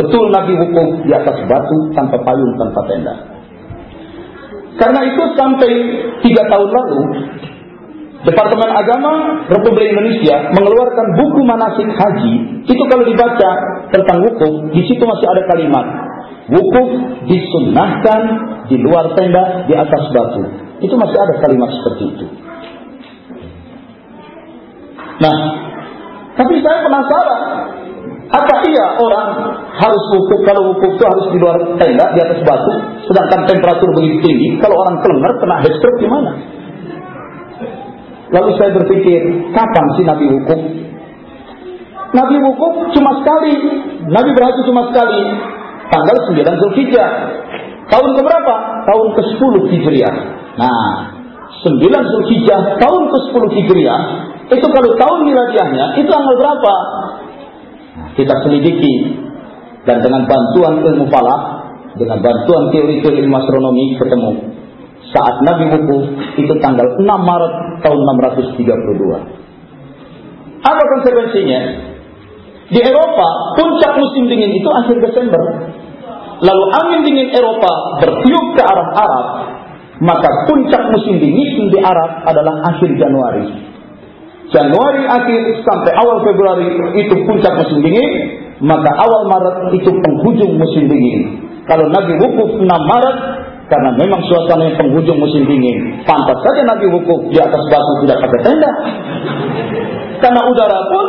Betul Nabi hukum di atas batu tanpa payung tanpa tenda. Karena itu sampai tiga tahun lalu Departemen Agama Republik Indonesia mengeluarkan buku manasik haji. Itu kalau dibaca tentang wukuf, di situ masih ada kalimat wukuf disunnahkan di luar tenda di atas batu. Itu masih ada kalimat seperti itu. Nah, tapi saya penasaran. Apa iya orang harus wukuf kalau wukuf itu harus di luar tenda di atas batu, sedangkan temperatur begitu tinggi, kalau orang kelengar kena heat stroke gimana? Lalu saya berpikir, kapan sih Nabi wukuf? Nabi wukuf cuma sekali, Nabi berhaji cuma sekali, tanggal 9 Zulhijjah. Tahun keberapa? Tahun ke-10 Hijriah. Nah, 9 Zulhijjah tahun ke-10 Hijriah, itu kalau tahun miladiahnya, itu tanggal berapa? kita selidiki dan dengan bantuan ilmu falak, dengan bantuan teori-teori ilmu astronomi ketemu saat Nabi wukuf itu tanggal 6 Maret tahun 632. Apa konsekuensinya? Di Eropa, puncak musim dingin itu akhir Desember. Lalu angin dingin Eropa bertiup ke arah Arab, maka puncak musim dingin di Arab adalah akhir Januari. Januari akhir sampai awal Februari itu puncak musim dingin, maka awal Maret itu penghujung musim dingin. Kalau Nabi wukuf 6 Maret, karena memang suasana yang penghujung musim dingin. Pantas saja Nabi wukuf di atas batu tidak pakai tenda. Karena udara pun,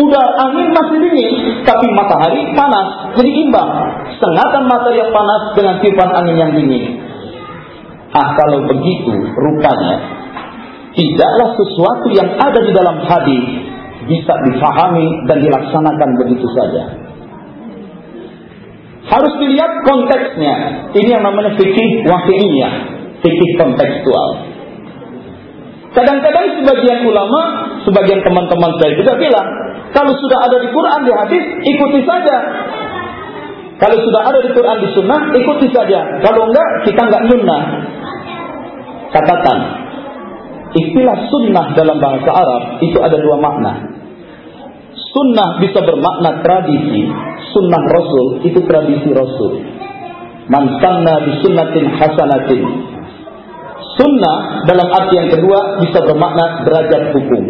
udara angin masih dingin, tapi matahari panas, jadi imbang. Setengahkan matahari yang panas dengan tiupan angin yang dingin. Ah kalau begitu rupanya tidaklah sesuatu yang ada di dalam hadis bisa difahami dan dilaksanakan begitu saja. Harus dilihat konteksnya. Ini yang namanya fikih wahyiyah, fikih kontekstual. Kadang-kadang sebagian ulama, sebagian teman-teman saya juga bilang, kalau sudah ada di Quran di hadis, ikuti saja. Kalau sudah ada di Quran di Sunnah, ikuti saja. Kalau enggak, kita enggak nyunnah. Katakan, Istilah sunnah dalam bahasa Arab itu ada dua makna. Sunnah bisa bermakna tradisi. Sunnah Rasul itu tradisi Rasul. Man sanna sunnatin hasanatin. Sunnah dalam arti yang kedua bisa bermakna derajat hukum.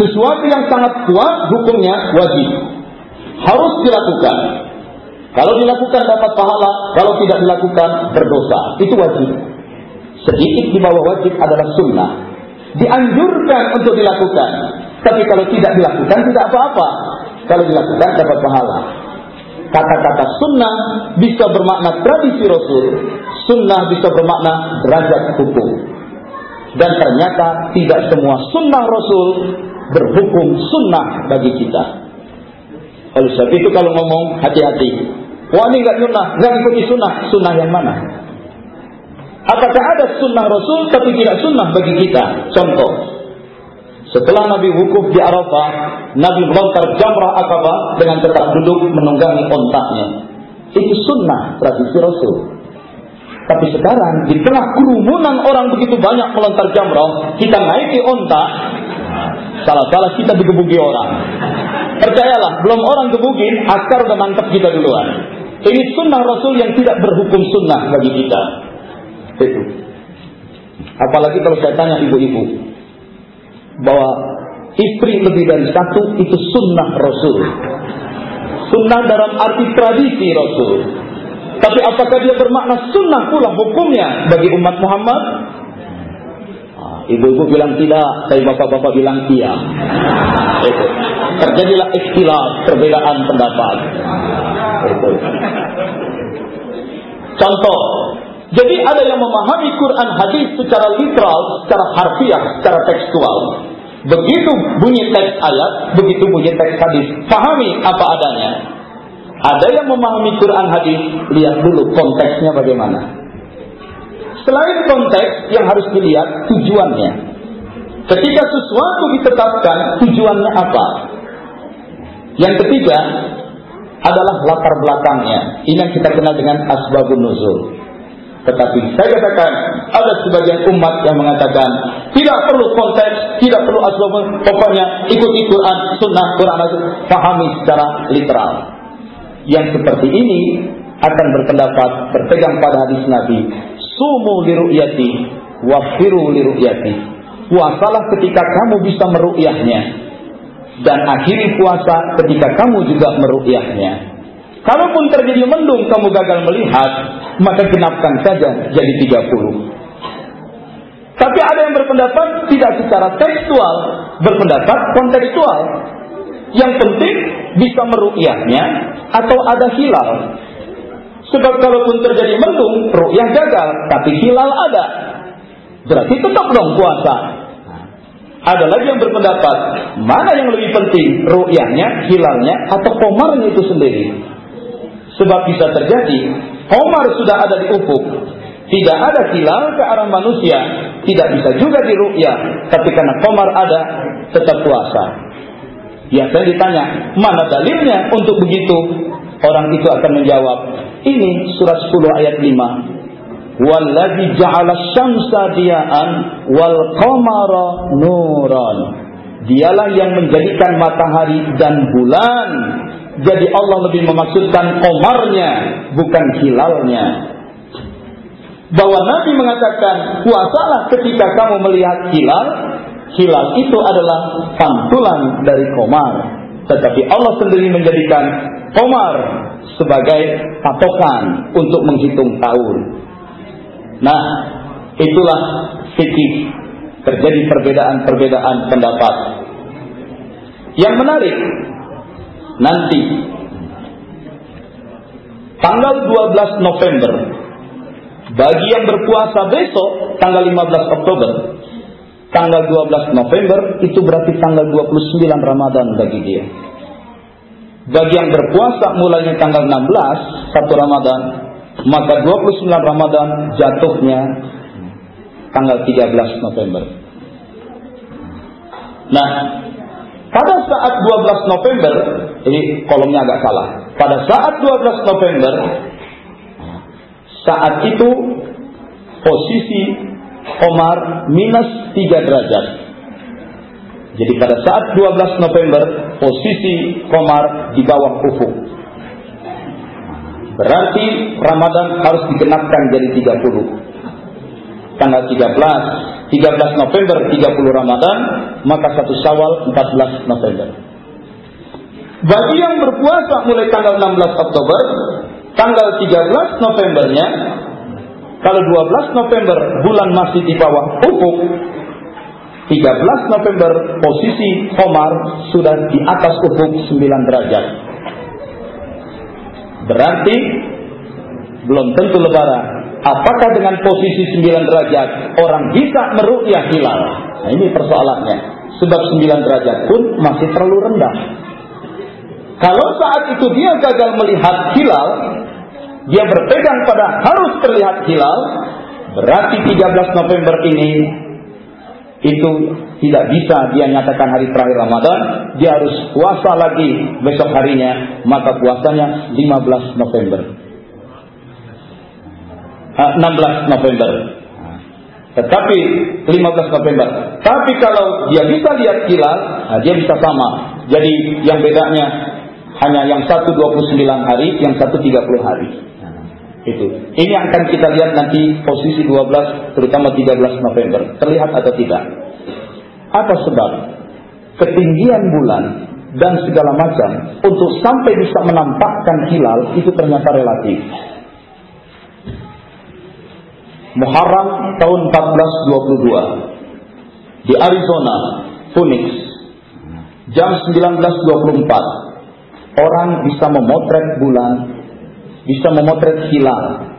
Sesuatu yang sangat kuat hukumnya wajib. Harus dilakukan. Kalau dilakukan dapat pahala, kalau tidak dilakukan berdosa. Itu wajib sedikit di bawah wajib adalah sunnah. Dianjurkan untuk dilakukan. Tapi kalau tidak dilakukan tidak apa-apa. Kalau dilakukan dapat pahala. Kata-kata sunnah bisa bermakna tradisi Rasul. Sunnah bisa bermakna derajat hukum. Dan ternyata tidak semua sunnah Rasul berhukum sunnah bagi kita. Oleh sebab itu kalau ngomong hati-hati. Wah ini nggak sunnah, nggak ikuti sunnah. Sunnah yang mana? Apakah ada sunnah Rasul tapi tidak sunnah bagi kita? Contoh, setelah Nabi wukuf di Arafah, Nabi melontar jamrah akabah dengan tetap duduk menunggangi ontaknya. Itu sunnah tradisi Rasul. Tapi sekarang di tengah kerumunan orang begitu banyak melontar jamrah, kita naiki ontak, salah-salah kita digebuki orang. Percayalah, belum orang gebugin, askar udah mantap kita duluan. Ini sunnah Rasul yang tidak berhukum sunnah bagi kita. Itu. Apalagi kalau saya tanya ibu-ibu bahwa istri lebih dari satu itu sunnah Rasul. Sunnah dalam arti tradisi Rasul. Tapi apakah dia bermakna sunnah pula hukumnya bagi umat Muhammad? Ah, ibu-ibu bilang tidak, tapi bapak-bapak bilang iya. Itu. Terjadilah istilah perbedaan pendapat. Itu. Contoh, jadi ada yang memahami Quran hadis secara literal, secara harfiah, secara tekstual. Begitu bunyi teks ayat, begitu bunyi teks hadis. Pahami apa adanya. Ada yang memahami Quran hadis, lihat dulu konteksnya bagaimana. Selain konteks yang harus dilihat tujuannya. Ketika sesuatu ditetapkan, tujuannya apa? Yang ketiga adalah latar belakangnya. Ini yang kita kenal dengan asbabun nuzul. Tetapi saya katakan ada sebagian umat yang mengatakan tidak perlu konteks, tidak perlu asbab, pokoknya ikuti Quran, Sunnah, Quran itu pahami secara literal. Yang seperti ini akan berpendapat berpegang pada hadis Nabi, sumu liru'yati, wafiru liru'yati. Puasalah ketika kamu bisa meru'yahnya dan akhiri puasa ketika kamu juga meru'yahnya. Kalaupun terjadi mendung kamu gagal melihat, maka genapkan saja jadi 30. Tapi ada yang berpendapat tidak secara tekstual, berpendapat kontekstual. Yang penting bisa meru'yahnya atau ada hilal. Sebab kalaupun terjadi mendung, ru'yah gagal, tapi hilal ada. Berarti tetap dong puasa. Ada lagi yang berpendapat, mana yang lebih penting, ru'yahnya, hilalnya, atau komarnya itu sendiri. Sebab bisa terjadi, komar sudah ada di ufuk, tidak ada hilal ke arah manusia, tidak bisa juga diru'yah, tapi karena komar ada, tetap puasa. Biasanya ditanya, mana dalilnya untuk begitu? Orang itu akan menjawab, ini surat 10 ayat 5. Walladzi ja'ala syamsa diya'an wal qamara nuran. Dialah yang menjadikan matahari dan bulan. Jadi Allah lebih memaksudkan komarnya, bukan hilalnya. Bahwa Nabi mengatakan, puasalah ketika kamu melihat hilal. Hilal itu adalah pantulan dari komar. Tetapi Allah sendiri menjadikan komar sebagai patokan untuk menghitung tahun. Nah, itulah fikih terjadi perbedaan-perbedaan pendapat. Yang menarik nanti tanggal 12 November bagi yang berpuasa besok tanggal 15 Oktober tanggal 12 November itu berarti tanggal 29 Ramadan bagi dia. Bagi yang berpuasa mulainya tanggal 16 satu Ramadan, maka 29 Ramadan jatuhnya tanggal 13 November. Nah, pada saat 12 November, ini kolomnya agak salah. Pada saat 12 November, saat itu posisi Omar minus 3 derajat. Jadi pada saat 12 November posisi Komar di bawah ufuk. Berarti Ramadan harus digenapkan jadi 30. Tanggal 13, 13 November 30 Ramadan, maka satu Syawal 14 November. Bagi yang berpuasa mulai tanggal 16 Oktober, tanggal 13 Novembernya, kalau 12 November bulan masih di bawah ufuk, 13 November posisi Omar sudah di atas ufuk 9 derajat. Berarti belum tentu lebaran. Apakah dengan posisi 9 derajat orang bisa meru'yah hilal? Nah, ini persoalannya. Sebab 9 derajat pun masih terlalu rendah. Kalau saat itu dia gagal melihat hilal, dia berpegang pada harus terlihat hilal, berarti 13 November ini itu tidak bisa dia nyatakan hari terakhir Ramadan, dia harus puasa lagi besok harinya, maka puasanya 15 November. 16 November. Tetapi 15 November. Tapi kalau dia bisa lihat hilal, nah dia bisa sama. Jadi yang bedanya hanya yang satu 29 hari, yang satu 30 hari. Itu. Ini akan kita lihat nanti posisi 12 terutama 13 November. Terlihat atau tidak? Apa sebab? Ketinggian bulan dan segala macam untuk sampai bisa menampakkan hilal itu ternyata relatif. Muharram tahun 1422 di Arizona, Phoenix, jam 19.24 orang bisa memotret bulan bisa memotret hilal.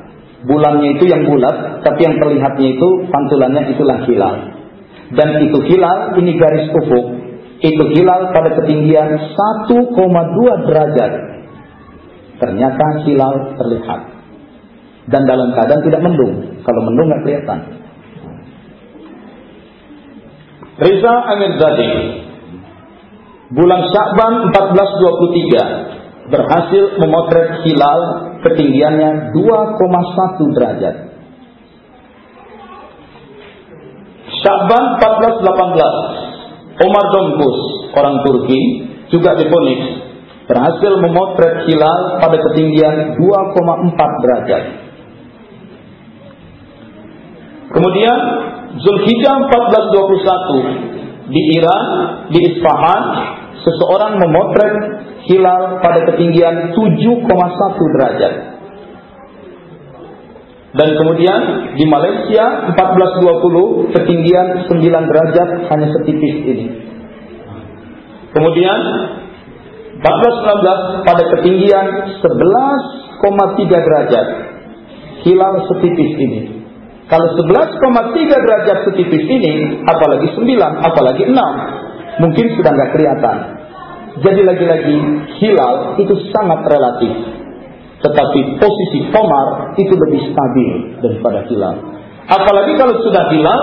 Bulannya itu yang bulat, tapi yang terlihatnya itu pantulannya itulah hilal. Dan itu hilal, ini garis ufuk. Itu hilal pada ketinggian 1,2 derajat. Ternyata hilal terlihat. Dan dalam keadaan tidak mendung. Kalau mendung nggak kelihatan. Riza Amir Zadi Bulan Syakban 1423 berhasil memotret hilal ketinggiannya 2,1 derajat. Syaban 1418, Omar Domkus, orang Turki, juga difonis, berhasil memotret hilal pada ketinggian 2,4 derajat. Kemudian Zulhijjah 1421 di Iran, di Isfahan, seseorang memotret hilal pada ketinggian 7,1 derajat. Dan kemudian di Malaysia 1420 ketinggian 9 derajat hanya setipis ini. Kemudian 14-19 pada ketinggian 11,3 derajat. Hilal setipis ini. Kalau 11,3 derajat setipis ini, apalagi 9, apalagi 6, mungkin sudah nggak kelihatan. Jadi lagi-lagi hilal itu sangat relatif. Tetapi posisi komar itu lebih stabil daripada hilal. Apalagi kalau sudah hilal,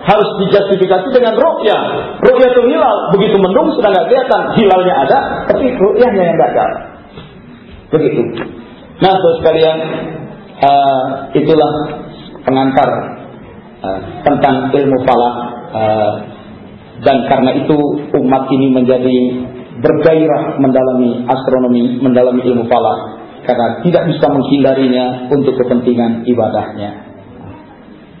harus dijustifikasi dengan ru'ya. Ru'ya itu hilal, begitu mendung sudah nggak kelihatan. Hilalnya ada, tapi ru'yanya yang gagal. Begitu. Nah, sekalian, uh, itulah pengantar uh, tentang ilmu falak. Uh, dan karena itu umat ini menjadi bergairah mendalami astronomi, mendalami ilmu falak. Karena tidak bisa menghindarinya untuk kepentingan ibadahnya.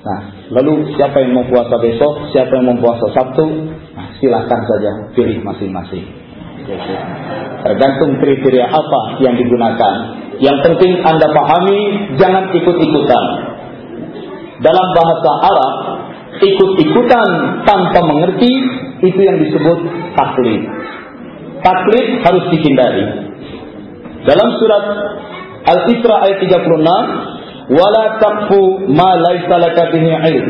Nah, lalu siapa yang mau puasa besok, siapa yang mau puasa Sabtu, nah, silahkan saja pilih masing-masing. Tergantung kriteria apa yang digunakan. Yang penting Anda pahami, jangan ikut-ikutan. Dalam bahasa Arab, ikut-ikutan tanpa mengerti itu yang disebut taklid. Taklid harus dihindari. Dalam surat Al-Isra ayat 36 wala taqfu ma laisa laka ilm.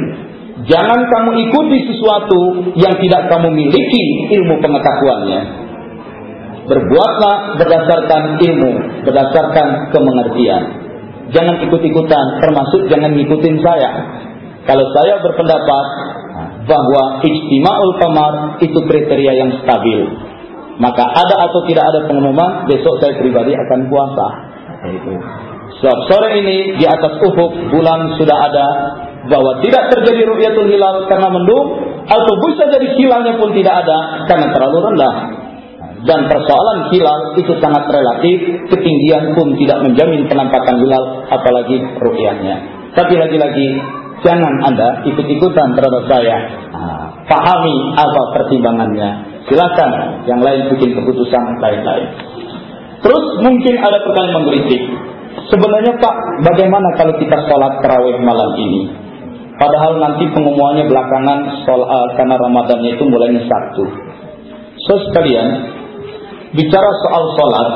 Jangan kamu ikuti sesuatu yang tidak kamu miliki ilmu pengetahuannya. Berbuatlah berdasarkan ilmu, berdasarkan kemengertian. Jangan ikut-ikutan, termasuk jangan ngikutin saya. Kalau saya berpendapat bahwa ijtima'ul kamar itu kriteria yang stabil. Maka ada atau tidak ada pengumuman, besok saya pribadi akan puasa. Itu. Sebab sore ini di atas ufuk bulan sudah ada bahwa tidak terjadi ru'yatul hilal karena mendung atau bisa jadi hilalnya pun tidak ada karena terlalu rendah. Dan persoalan hilal itu sangat relatif, ketinggian pun tidak menjamin penampakan hilal apalagi ru'yahnya. Tapi lagi-lagi jangan Anda ikut-ikutan terhadap saya. Nah, pahami apa pertimbangannya. Silakan yang lain bikin keputusan lain-lain. Terus mungkin ada pertanyaan menggelitik. Sebenarnya Pak, bagaimana kalau kita sholat terawih malam ini? Padahal nanti pengumumannya belakangan sholat, uh, karena Ramadannya itu mulainya Sabtu. So sekalian, bicara soal sholat,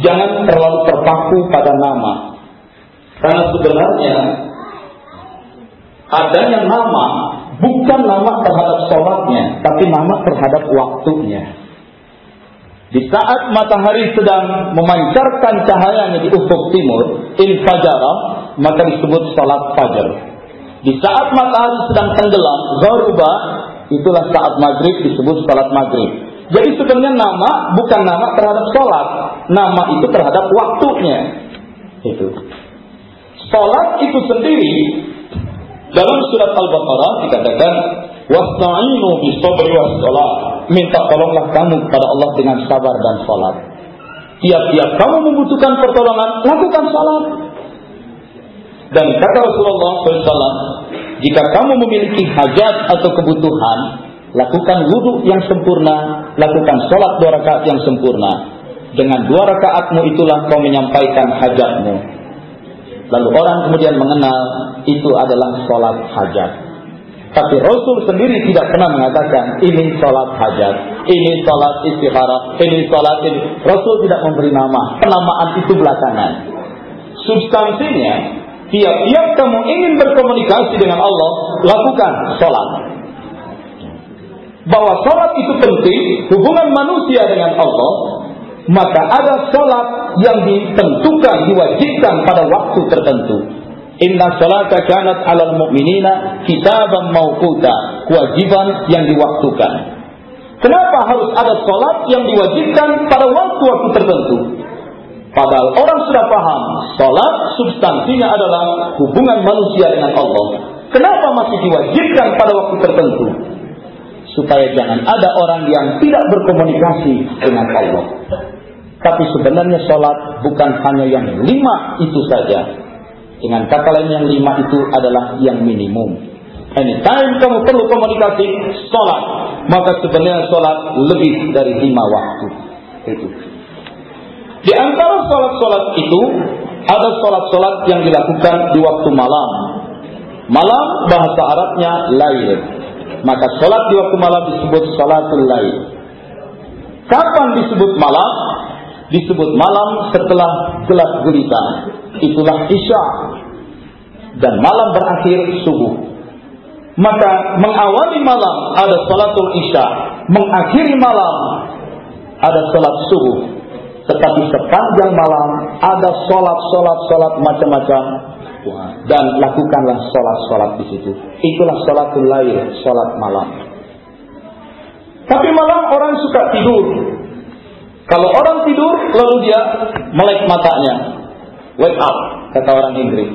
jangan terlalu terpaku pada nama. Karena sebenarnya adanya nama bukan nama terhadap sholatnya, tapi nama terhadap waktunya. Di saat matahari sedang memancarkan cahayanya di ufuk timur, infajara, maka disebut salat fajar. Di saat matahari sedang tenggelam, gharuba, itulah saat maghrib disebut salat maghrib. Jadi sebenarnya nama bukan nama terhadap salat, nama itu terhadap waktunya. Itu. Salat itu sendiri dalam surat Al-Baqarah dikatakan Wasta'inu bisabri was salat. Minta tolonglah kamu kepada Allah dengan sabar dan salat. Tiap-tiap kamu membutuhkan pertolongan, lakukan salat. Dan kata Rasulullah SAW, jika kamu memiliki hajat atau kebutuhan, lakukan wudhu yang sempurna, lakukan salat dua rakaat yang sempurna. Dengan dua rakaatmu itulah kau menyampaikan hajatmu. Lalu orang kemudian mengenal itu adalah salat hajat. Tapi Rasul sendiri tidak pernah mengatakan ini sholat hajat, ini sholat istikharah, ini sholat ini. Rasul tidak memberi nama. Penamaan itu belakangan. Substansinya, tiap-tiap kamu ingin berkomunikasi dengan Allah, lakukan sholat. Bahwa sholat itu penting, hubungan manusia dengan Allah, maka ada sholat yang ditentukan, diwajibkan pada waktu tertentu. Inna salata kanat alal mu'minina kitaban mawquta. Kewajiban yang diwaktukan. Kenapa harus ada salat yang diwajibkan pada waktu-waktu tertentu? Padahal orang sudah paham, salat substansinya adalah hubungan manusia dengan Allah. Kenapa masih diwajibkan pada waktu tertentu? Supaya jangan ada orang yang tidak berkomunikasi dengan Allah. Tapi sebenarnya sholat bukan hanya yang lima itu saja. Dengan kata lain yang lima itu adalah yang minimum. Anytime kamu perlu komunikasi, sholat. Maka sebenarnya sholat lebih dari lima waktu. Itu. Di antara sholat-sholat itu, ada sholat-sholat yang dilakukan di waktu malam. Malam bahasa Arabnya lail. Maka sholat di waktu malam disebut sholatul lail. Kapan disebut malam? disebut malam setelah gelap gulita. Itulah Isya. Dan malam berakhir subuh. Maka mengawali malam ada salatul Isya, mengakhiri malam ada salat subuh. Tetapi sepanjang malam ada salat-salat-salat macam-macam dan lakukanlah salat-salat di situ. Itulah salatul lail, salat malam. Tapi malam orang suka tidur. Kalau orang tidur lalu dia melek matanya. Wake up, kata orang Inggris.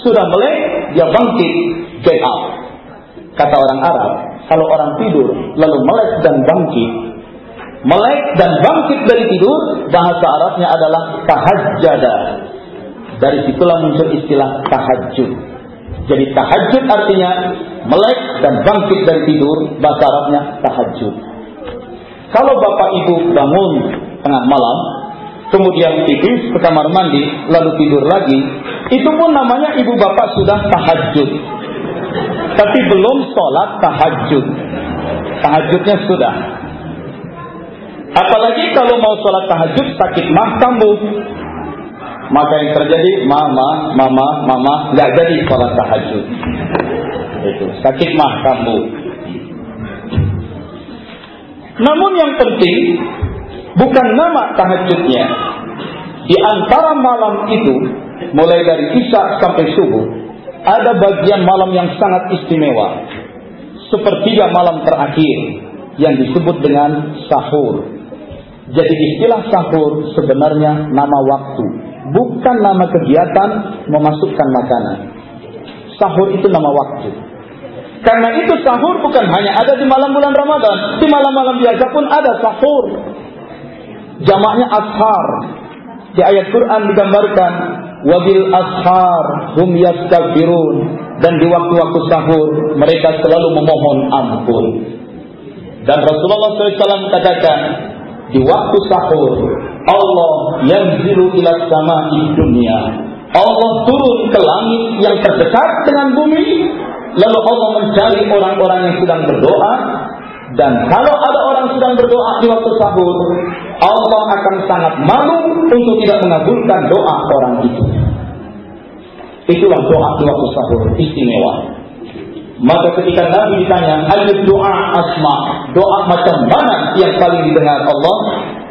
Sudah melek, dia bangkit, get up. Kata orang Arab, kalau orang tidur lalu melek dan bangkit, melek dan bangkit dari tidur, bahasa Arabnya adalah tahajjada. Dari situlah muncul istilah tahajud. Jadi tahajud artinya melek dan bangkit dari tidur, bahasa Arabnya tahajud. Kalau bapak ibu bangun tengah malam, kemudian pipis ke kamar mandi, lalu tidur lagi, itu pun namanya ibu bapak sudah tahajud. Tapi belum sholat tahajud. Tahajudnya sudah. Apalagi kalau mau sholat tahajud sakit mah kambuh. Maka yang terjadi mama, mama, mama nggak jadi sholat tahajud. Itu sakit mah kambuh. Namun yang penting bukan nama tahajudnya. Di antara malam itu, mulai dari Isya sampai subuh, ada bagian malam yang sangat istimewa. Sepertiga malam terakhir yang disebut dengan sahur. Jadi istilah sahur sebenarnya nama waktu, bukan nama kegiatan memasukkan makanan. Sahur itu nama waktu. Karena itu sahur bukan hanya ada di malam bulan Ramadan, di malam-malam biasa pun ada sahur. Jamaknya ashar. Di ayat Quran digambarkan wabil ashar hum yastaghfirun dan di waktu-waktu sahur mereka selalu memohon ampun. Dan Rasulullah SAW katakan di waktu sahur Allah yang zilu ila sama di dunia. Allah turun ke langit yang terdekat dengan bumi lalu Allah mencari orang-orang yang sedang berdoa. Dan kalau ada orang sedang berdoa di waktu sahur Allah akan sangat malu untuk tidak mengabulkan doa orang itu. Itulah doa di waktu sahur istimewa maka ketika Nabi ditanya, ada doa asma, doa macam mana yang paling didengar Allah?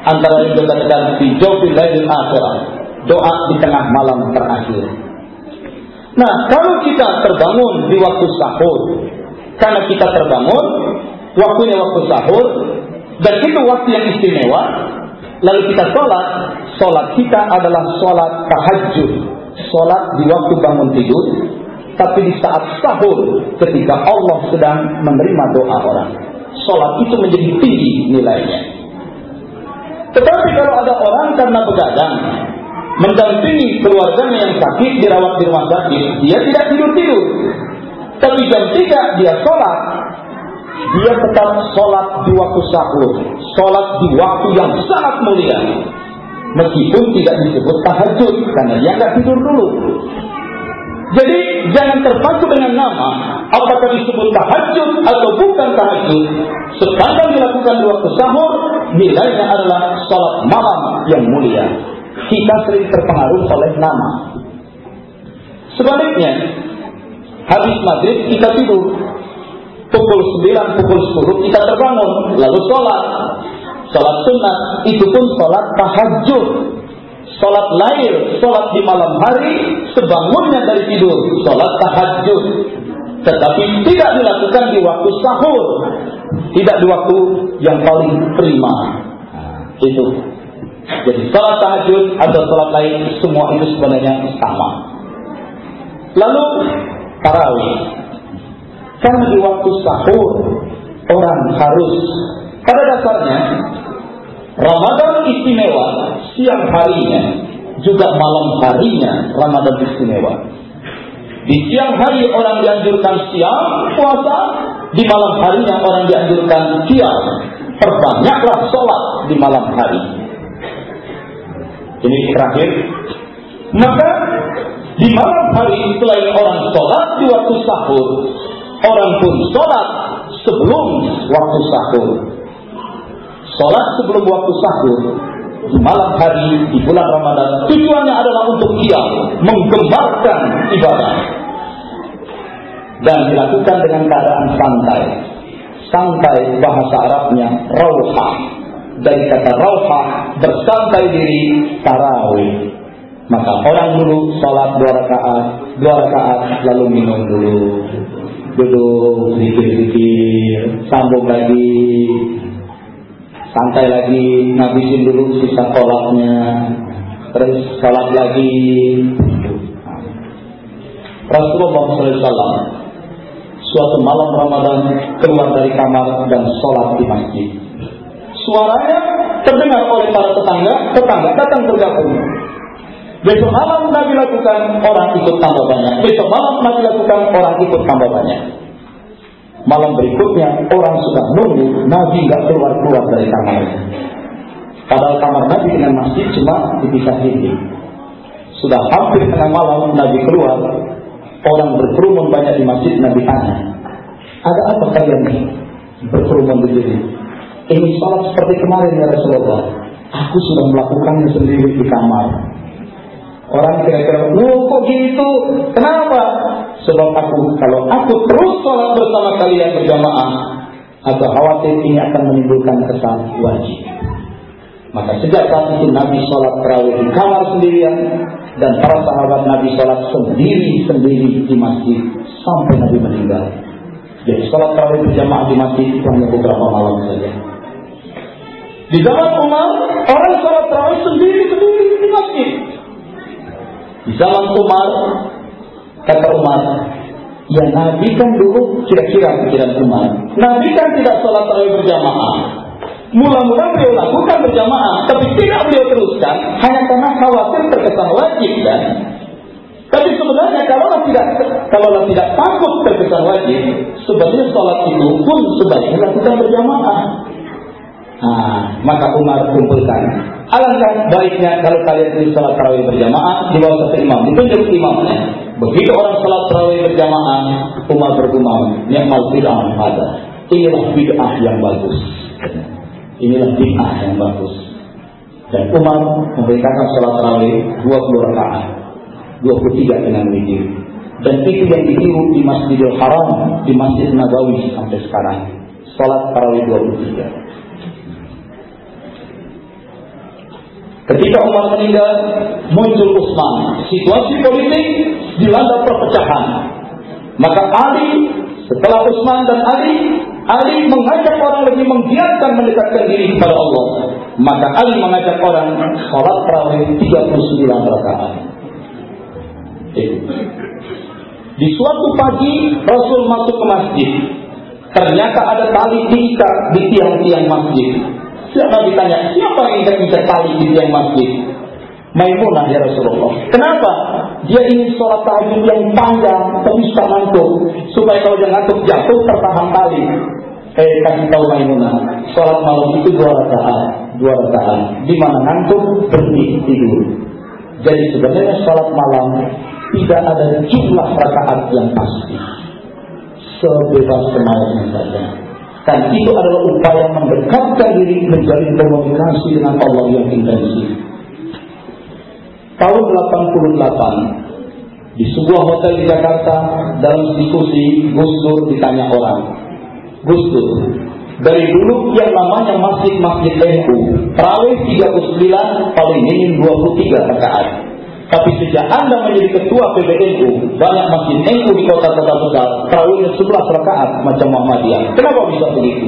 Antara yang dikatakan di jawfil lailil akhirat, doa di tengah malam terakhir. Nah, kalau kita terbangun di waktu sahur, karena kita terbangun, waktunya waktu sahur, dan itu waktu yang istimewa, lalu kita sholat, sholat kita adalah sholat tahajud, sholat di waktu bangun tidur, tapi di saat sahur ketika Allah sedang menerima doa orang. Sholat itu menjadi tinggi nilainya. Tetapi kalau ada orang karena begadang, mendampingi keluarganya yang sakit dirawat di rumah sakit, dia tidak tidur-tidur. Tapi jam 3 dia sholat, dia tetap sholat di waktu sahur, sholat di waktu yang sangat mulia. Meskipun tidak disebut tahajud, karena dia nggak tidur dulu. Jadi jangan terpaku dengan nama apakah disebut tahajud atau bukan tahajud. Sepanjang dilakukan di waktu sahur, nilainya adalah sholat malam yang mulia. Kita sering terpengaruh oleh nama. Sebaliknya, habis maghrib kita tidur. Pukul 9, pukul 10 kita terbangun, lalu sholat. Sholat sunnah, itu pun sholat tahajud Sholat lail, sholat di malam hari, sebangunnya dari tidur, sholat tahajud. Tetapi tidak dilakukan di waktu sahur. Tidak di waktu yang paling prima. Itu. Jadi sholat tahajud atau sholat lain, semua itu sebenarnya sama. Lalu, tarawih. Karena di waktu sahur, orang harus, pada dasarnya, Ramadan istimewa siang harinya juga malam harinya Ramadan istimewa. Di siang hari orang dianjurkan siang puasa, di malam harinya orang dianjurkan siang. Perbanyaklah sholat di malam hari. Ini terakhir. Maka di malam hari selain orang sholat di waktu sahur, orang pun sholat sebelum waktu sahur. Sholat sebelum waktu sahur di malam hari di bulan Ramadan tujuannya adalah untuk dia menggembarkan ibadah dan dilakukan dengan keadaan santai. Santai bahasa Arabnya rauha. Dari kata rauha bersantai diri tarawih. Maka orang dulu sholat dua rakaat, dua rakaat lalu minum dulu, duduk zikir-zikir, sambung lagi, santai lagi, ngabisin dulu sisa kolaknya, terus sholat lagi. Rasulullah SAW suatu malam Ramadan keluar dari kamar dan sholat di masjid. Suaranya terdengar oleh para tetangga, tetangga datang bergabung. Besok malam Nabi lakukan, orang ikut tambah banyak. Besok malam Nabi lakukan, orang ikut tambah banyak. Malam berikutnya orang sudah nunggu Nabi nggak keluar keluar dari kamarnya. Padahal kamar Nabi dengan masjid cuma dipisah ini. Sudah hampir tengah malam Nabi keluar, Orang berkerumun banyak di masjid Nabi tanya, ada apa kalian berkerumun di sini? Ini sholat seperti kemarin ya Rasulullah. Aku sudah melakukannya sendiri di kamar. Orang kira-kira, oh kok gitu? Kenapa? Sebab aku kalau aku terus sholat bersama kalian berjamaah, aku khawatir ini akan menimbulkan kesan wajib. Maka sejak saat itu Nabi sholat terawih di kamar sendirian, dan para sahabat Nabi sholat sendiri-sendiri di masjid sampai Nabi meninggal. Jadi sholat tarawih berjamaah di masjid itu hanya beberapa malam saja. Di zaman Umar, orang sholat tarawih sendiri-sendiri di masjid. Di zaman Umar, kata Umar, ya Nabi kan dulu kira-kira pikiran Umar. Nabi kan tidak sholat tarawih berjamaah. Mula-mula beliau lakukan berjamaah, tapi tidak beliau teruskan hanya karena khawatir terkesan wajib dan tapi sebenarnya kalau tidak kalau tidak takut terkesan wajib, sebenarnya sholat itu pun sebaiknya lakukan berjamaah. Nah, maka Umar kumpulkan. Alangkah baiknya kalau kalian ini sholat tarawih berjamaah di bawah satu imam, ditunjuk imamnya. Begitu orang sholat tarawih berjamaah, Umar bergumam, ni'mal bid'ah ada. Inilah bid'ah yang bagus. Inilah bid'ah yang bagus. Dan Umar memberikan sholat tarawih 20 rakaat, 23 dengan witir. Dan itu yang ditiru di Masjidil Haram, di Masjid Nabawi sampai sekarang. Sholat tarawih 23. Ketika Umar meninggal, muncul Utsman. Situasi politik dilanda perpecahan. Maka Ali, setelah Utsman dan Ali, Ali mengajak orang lebih menggiatkan mendekatkan diri kepada Allah. Maka Ali mengajak orang sholat tarawih 39 rakaat. Di suatu pagi Rasul masuk ke masjid. Ternyata ada tali diikat di tiang-tiang masjid. Siapa ditanya, siapa yang ikat tali di tiang masjid? Maimunah ya Rasulullah. Kenapa? Dia ingin sholat tahajud yang panjang, tapi suka ngantuk. Supaya kalau dia ngantuk jatuh tertahan tali. Eh kasih tahu Maimunah, sholat malam itu dua rakaat, dua rakaat. Di mana ngantuk berhenti tidur. Jadi sebenarnya sholat malam tidak ada jumlah rakaat yang pasti. Sebebas kemauannya saja. Dan itu adalah upaya mendekatkan diri menjadi komunikasi dengan Allah yang intensif tahun 88 di sebuah hotel di Jakarta dalam diskusi Gus Dur ditanya orang Gus Dur dari dulu yang namanya masjid-masjid NU terawih 39 paling minim 23 rakaat tapi sejak Anda menjadi ketua PBNU, banyak masjid NU di kota-kota besar, terawihnya 11 rakaat macam Muhammadiyah. Kenapa bisa begitu?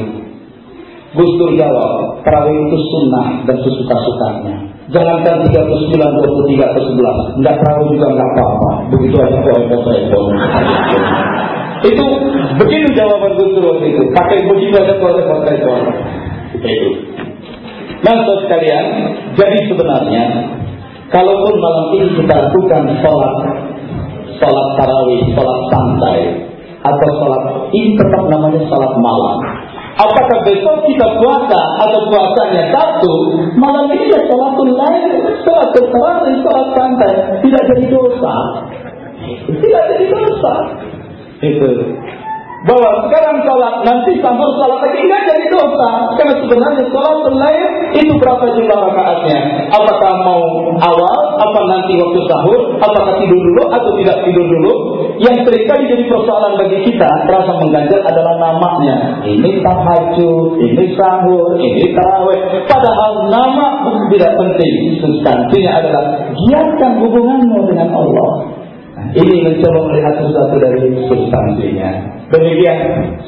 Gus Dur jawab, terawih itu sunnah dan sesuka-sukanya. Jangankan 39, 23 ke 11. Enggak tahu juga enggak apa-apa. Begitu aja kok repot-repot. itu begitu jawaban Gus waktu itu. Pakai begitu aja kok repot-repot. Itu. Nah, sekalian, jadi sebenarnya kalaupun malam ini kita lakukan sholat sholat tarawih, sholat santai, atau sholat ini tetap namanya sholat malam. Apakah besok kita puasa atau puasanya satu, malam ini ya sholatul lain, sholat terawih, sholat santai, tidak jadi dosa. Tidak jadi dosa. Itu. Bahwa sekarang sholat nanti sahur sholat lagi. Tidak jadi dosa. Karena sebenarnya sholat lain itu berapa jumlah rakaatnya? Apakah mau awal? Apa nanti waktu sahur? Apakah tidur dulu atau tidak tidur dulu? Yang sering kali jadi persoalan bagi kita. Terasa mengganjal adalah namanya ini tahajud ini sahur ini taraweh padahal nama tidak penting. Substansinya adalah giatkan hubunganmu dengan Allah ini mencoba melihat sesuatu dari substansinya. Demikian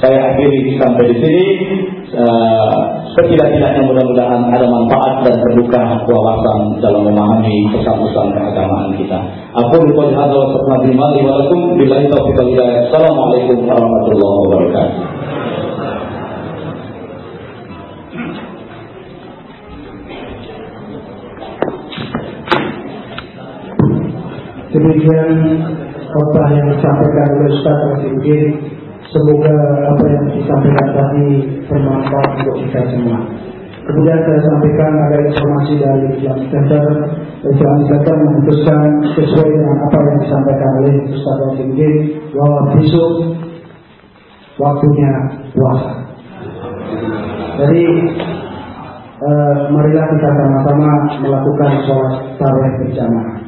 saya akhiri sampai di sini. Uh, Setidak-tidaknya mudah-mudahan ada manfaat dan terbuka wawasan dalam memahami pesan-pesan keagamaan kita. Aku lupa hadza wa Assalamualaikum warahmatullahi wabarakatuh. Demikian khotbah yang disampaikan oleh Ustaz Rasidin. Semoga apa yang disampaikan tadi bermanfaat untuk kita semua. Kemudian saya sampaikan ada informasi dari Islam Center. Islam Center memutuskan sesuai dengan apa yang disampaikan oleh Ustaz Rasidin bahwa besok waktunya puasa. Jadi eh, marilah kita sama-sama melakukan sholat tarawih berjamaah.